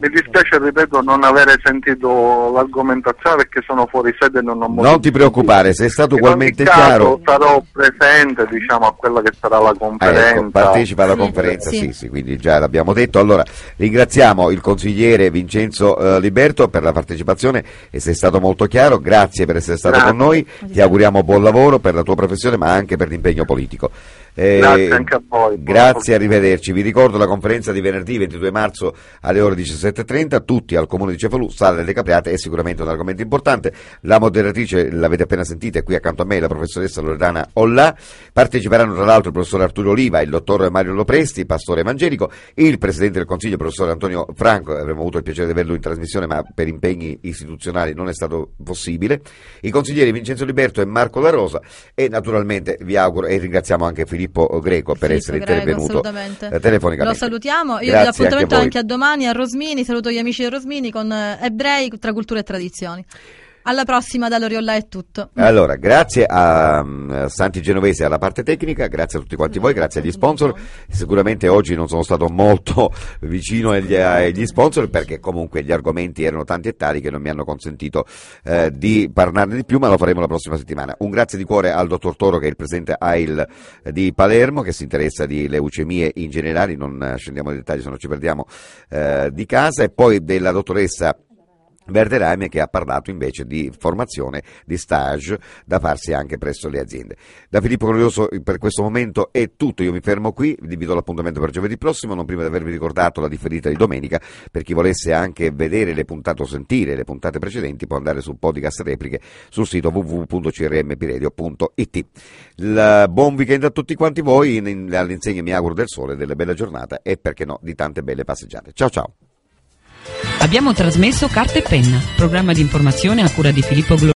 mi dispiace, ripeto, non avere sentito l'argomentazione perché sono fuori sede e non ho Non ti preoccupare, sei stato ugualmente chiaro. Sarò presente, diciamo, a quella che sarà la conferenza. Ah, ecco, partecipa alla conferenza, sì. sì, sì, quindi già l'abbiamo detto. Allora, ringraziamo il consigliere Vincenzo eh, Liberto per la partecipazione e sei stato molto chiaro. Grazie per essere stato Grazie. con noi. Ti auguriamo buon lavoro per la tua professione, ma anche per l'impegno politico. Eh, grazie anche a voi. Grazie, arrivederci. Vi ricordo la conferenza di venerdì 22 marzo alle ore 17.30, tutti al Comune di Cefalù, sala delle Capriate, è sicuramente un argomento importante. La moderatrice, l'avete appena sentita, è qui accanto a me, la professoressa Loredana Ollà. Parteciperanno tra l'altro il professor Arturo Oliva, il dottor Mario Lopresti, pastore evangelico, il presidente del Consiglio, il professor Antonio Franco, avremmo avuto il piacere di averlo in trasmissione, ma per impegni istituzionali non è stato possibile. I consiglieri Vincenzo Liberto e Marco La Rosa e naturalmente vi auguro e ringraziamo anche Filippo Greco per Filippo essere Greco, intervenuto eh, telefonicamente. Lo salutiamo, io Grazie vi appuntamento anche, anche, a domani a Rosmini, saluto gli amici di Rosmini con eh, ebrei tra cultura e tradizioni. Alla prossima da Loriolla è tutto. Allora, grazie a um, Santi Genovese alla parte tecnica, grazie a tutti quanti voi, grazie agli sponsor. Sicuramente oggi non sono stato molto vicino agli, agli sponsor perché comunque gli argomenti erano tanti e tali che non mi hanno consentito eh, di parlarne di più, ma lo faremo la prossima settimana. Un grazie di cuore al dottor Toro che è il presidente AIL di Palermo che si interessa di leucemie in generale, non scendiamo nei dettagli se non ci perdiamo eh, di casa, e poi della dottoressa Verderame che ha parlato invece di formazione, di stage da farsi anche presso le aziende. Da Filippo Glorioso per questo momento è tutto, io mi fermo qui, vi do l'appuntamento per giovedì prossimo, non prima di avervi ricordato la differita di domenica, per chi volesse anche vedere le puntate o sentire le puntate precedenti può andare su podcast repliche sul sito www.crmpiredio.it. Il buon weekend a tutti quanti voi, all'insegna mi auguro del sole, delle belle giornate e perché no di tante belle passeggiate. Ciao ciao! Abbiamo trasmesso Carta e Penna, programma di informazione a cura di Filippo Glorioso.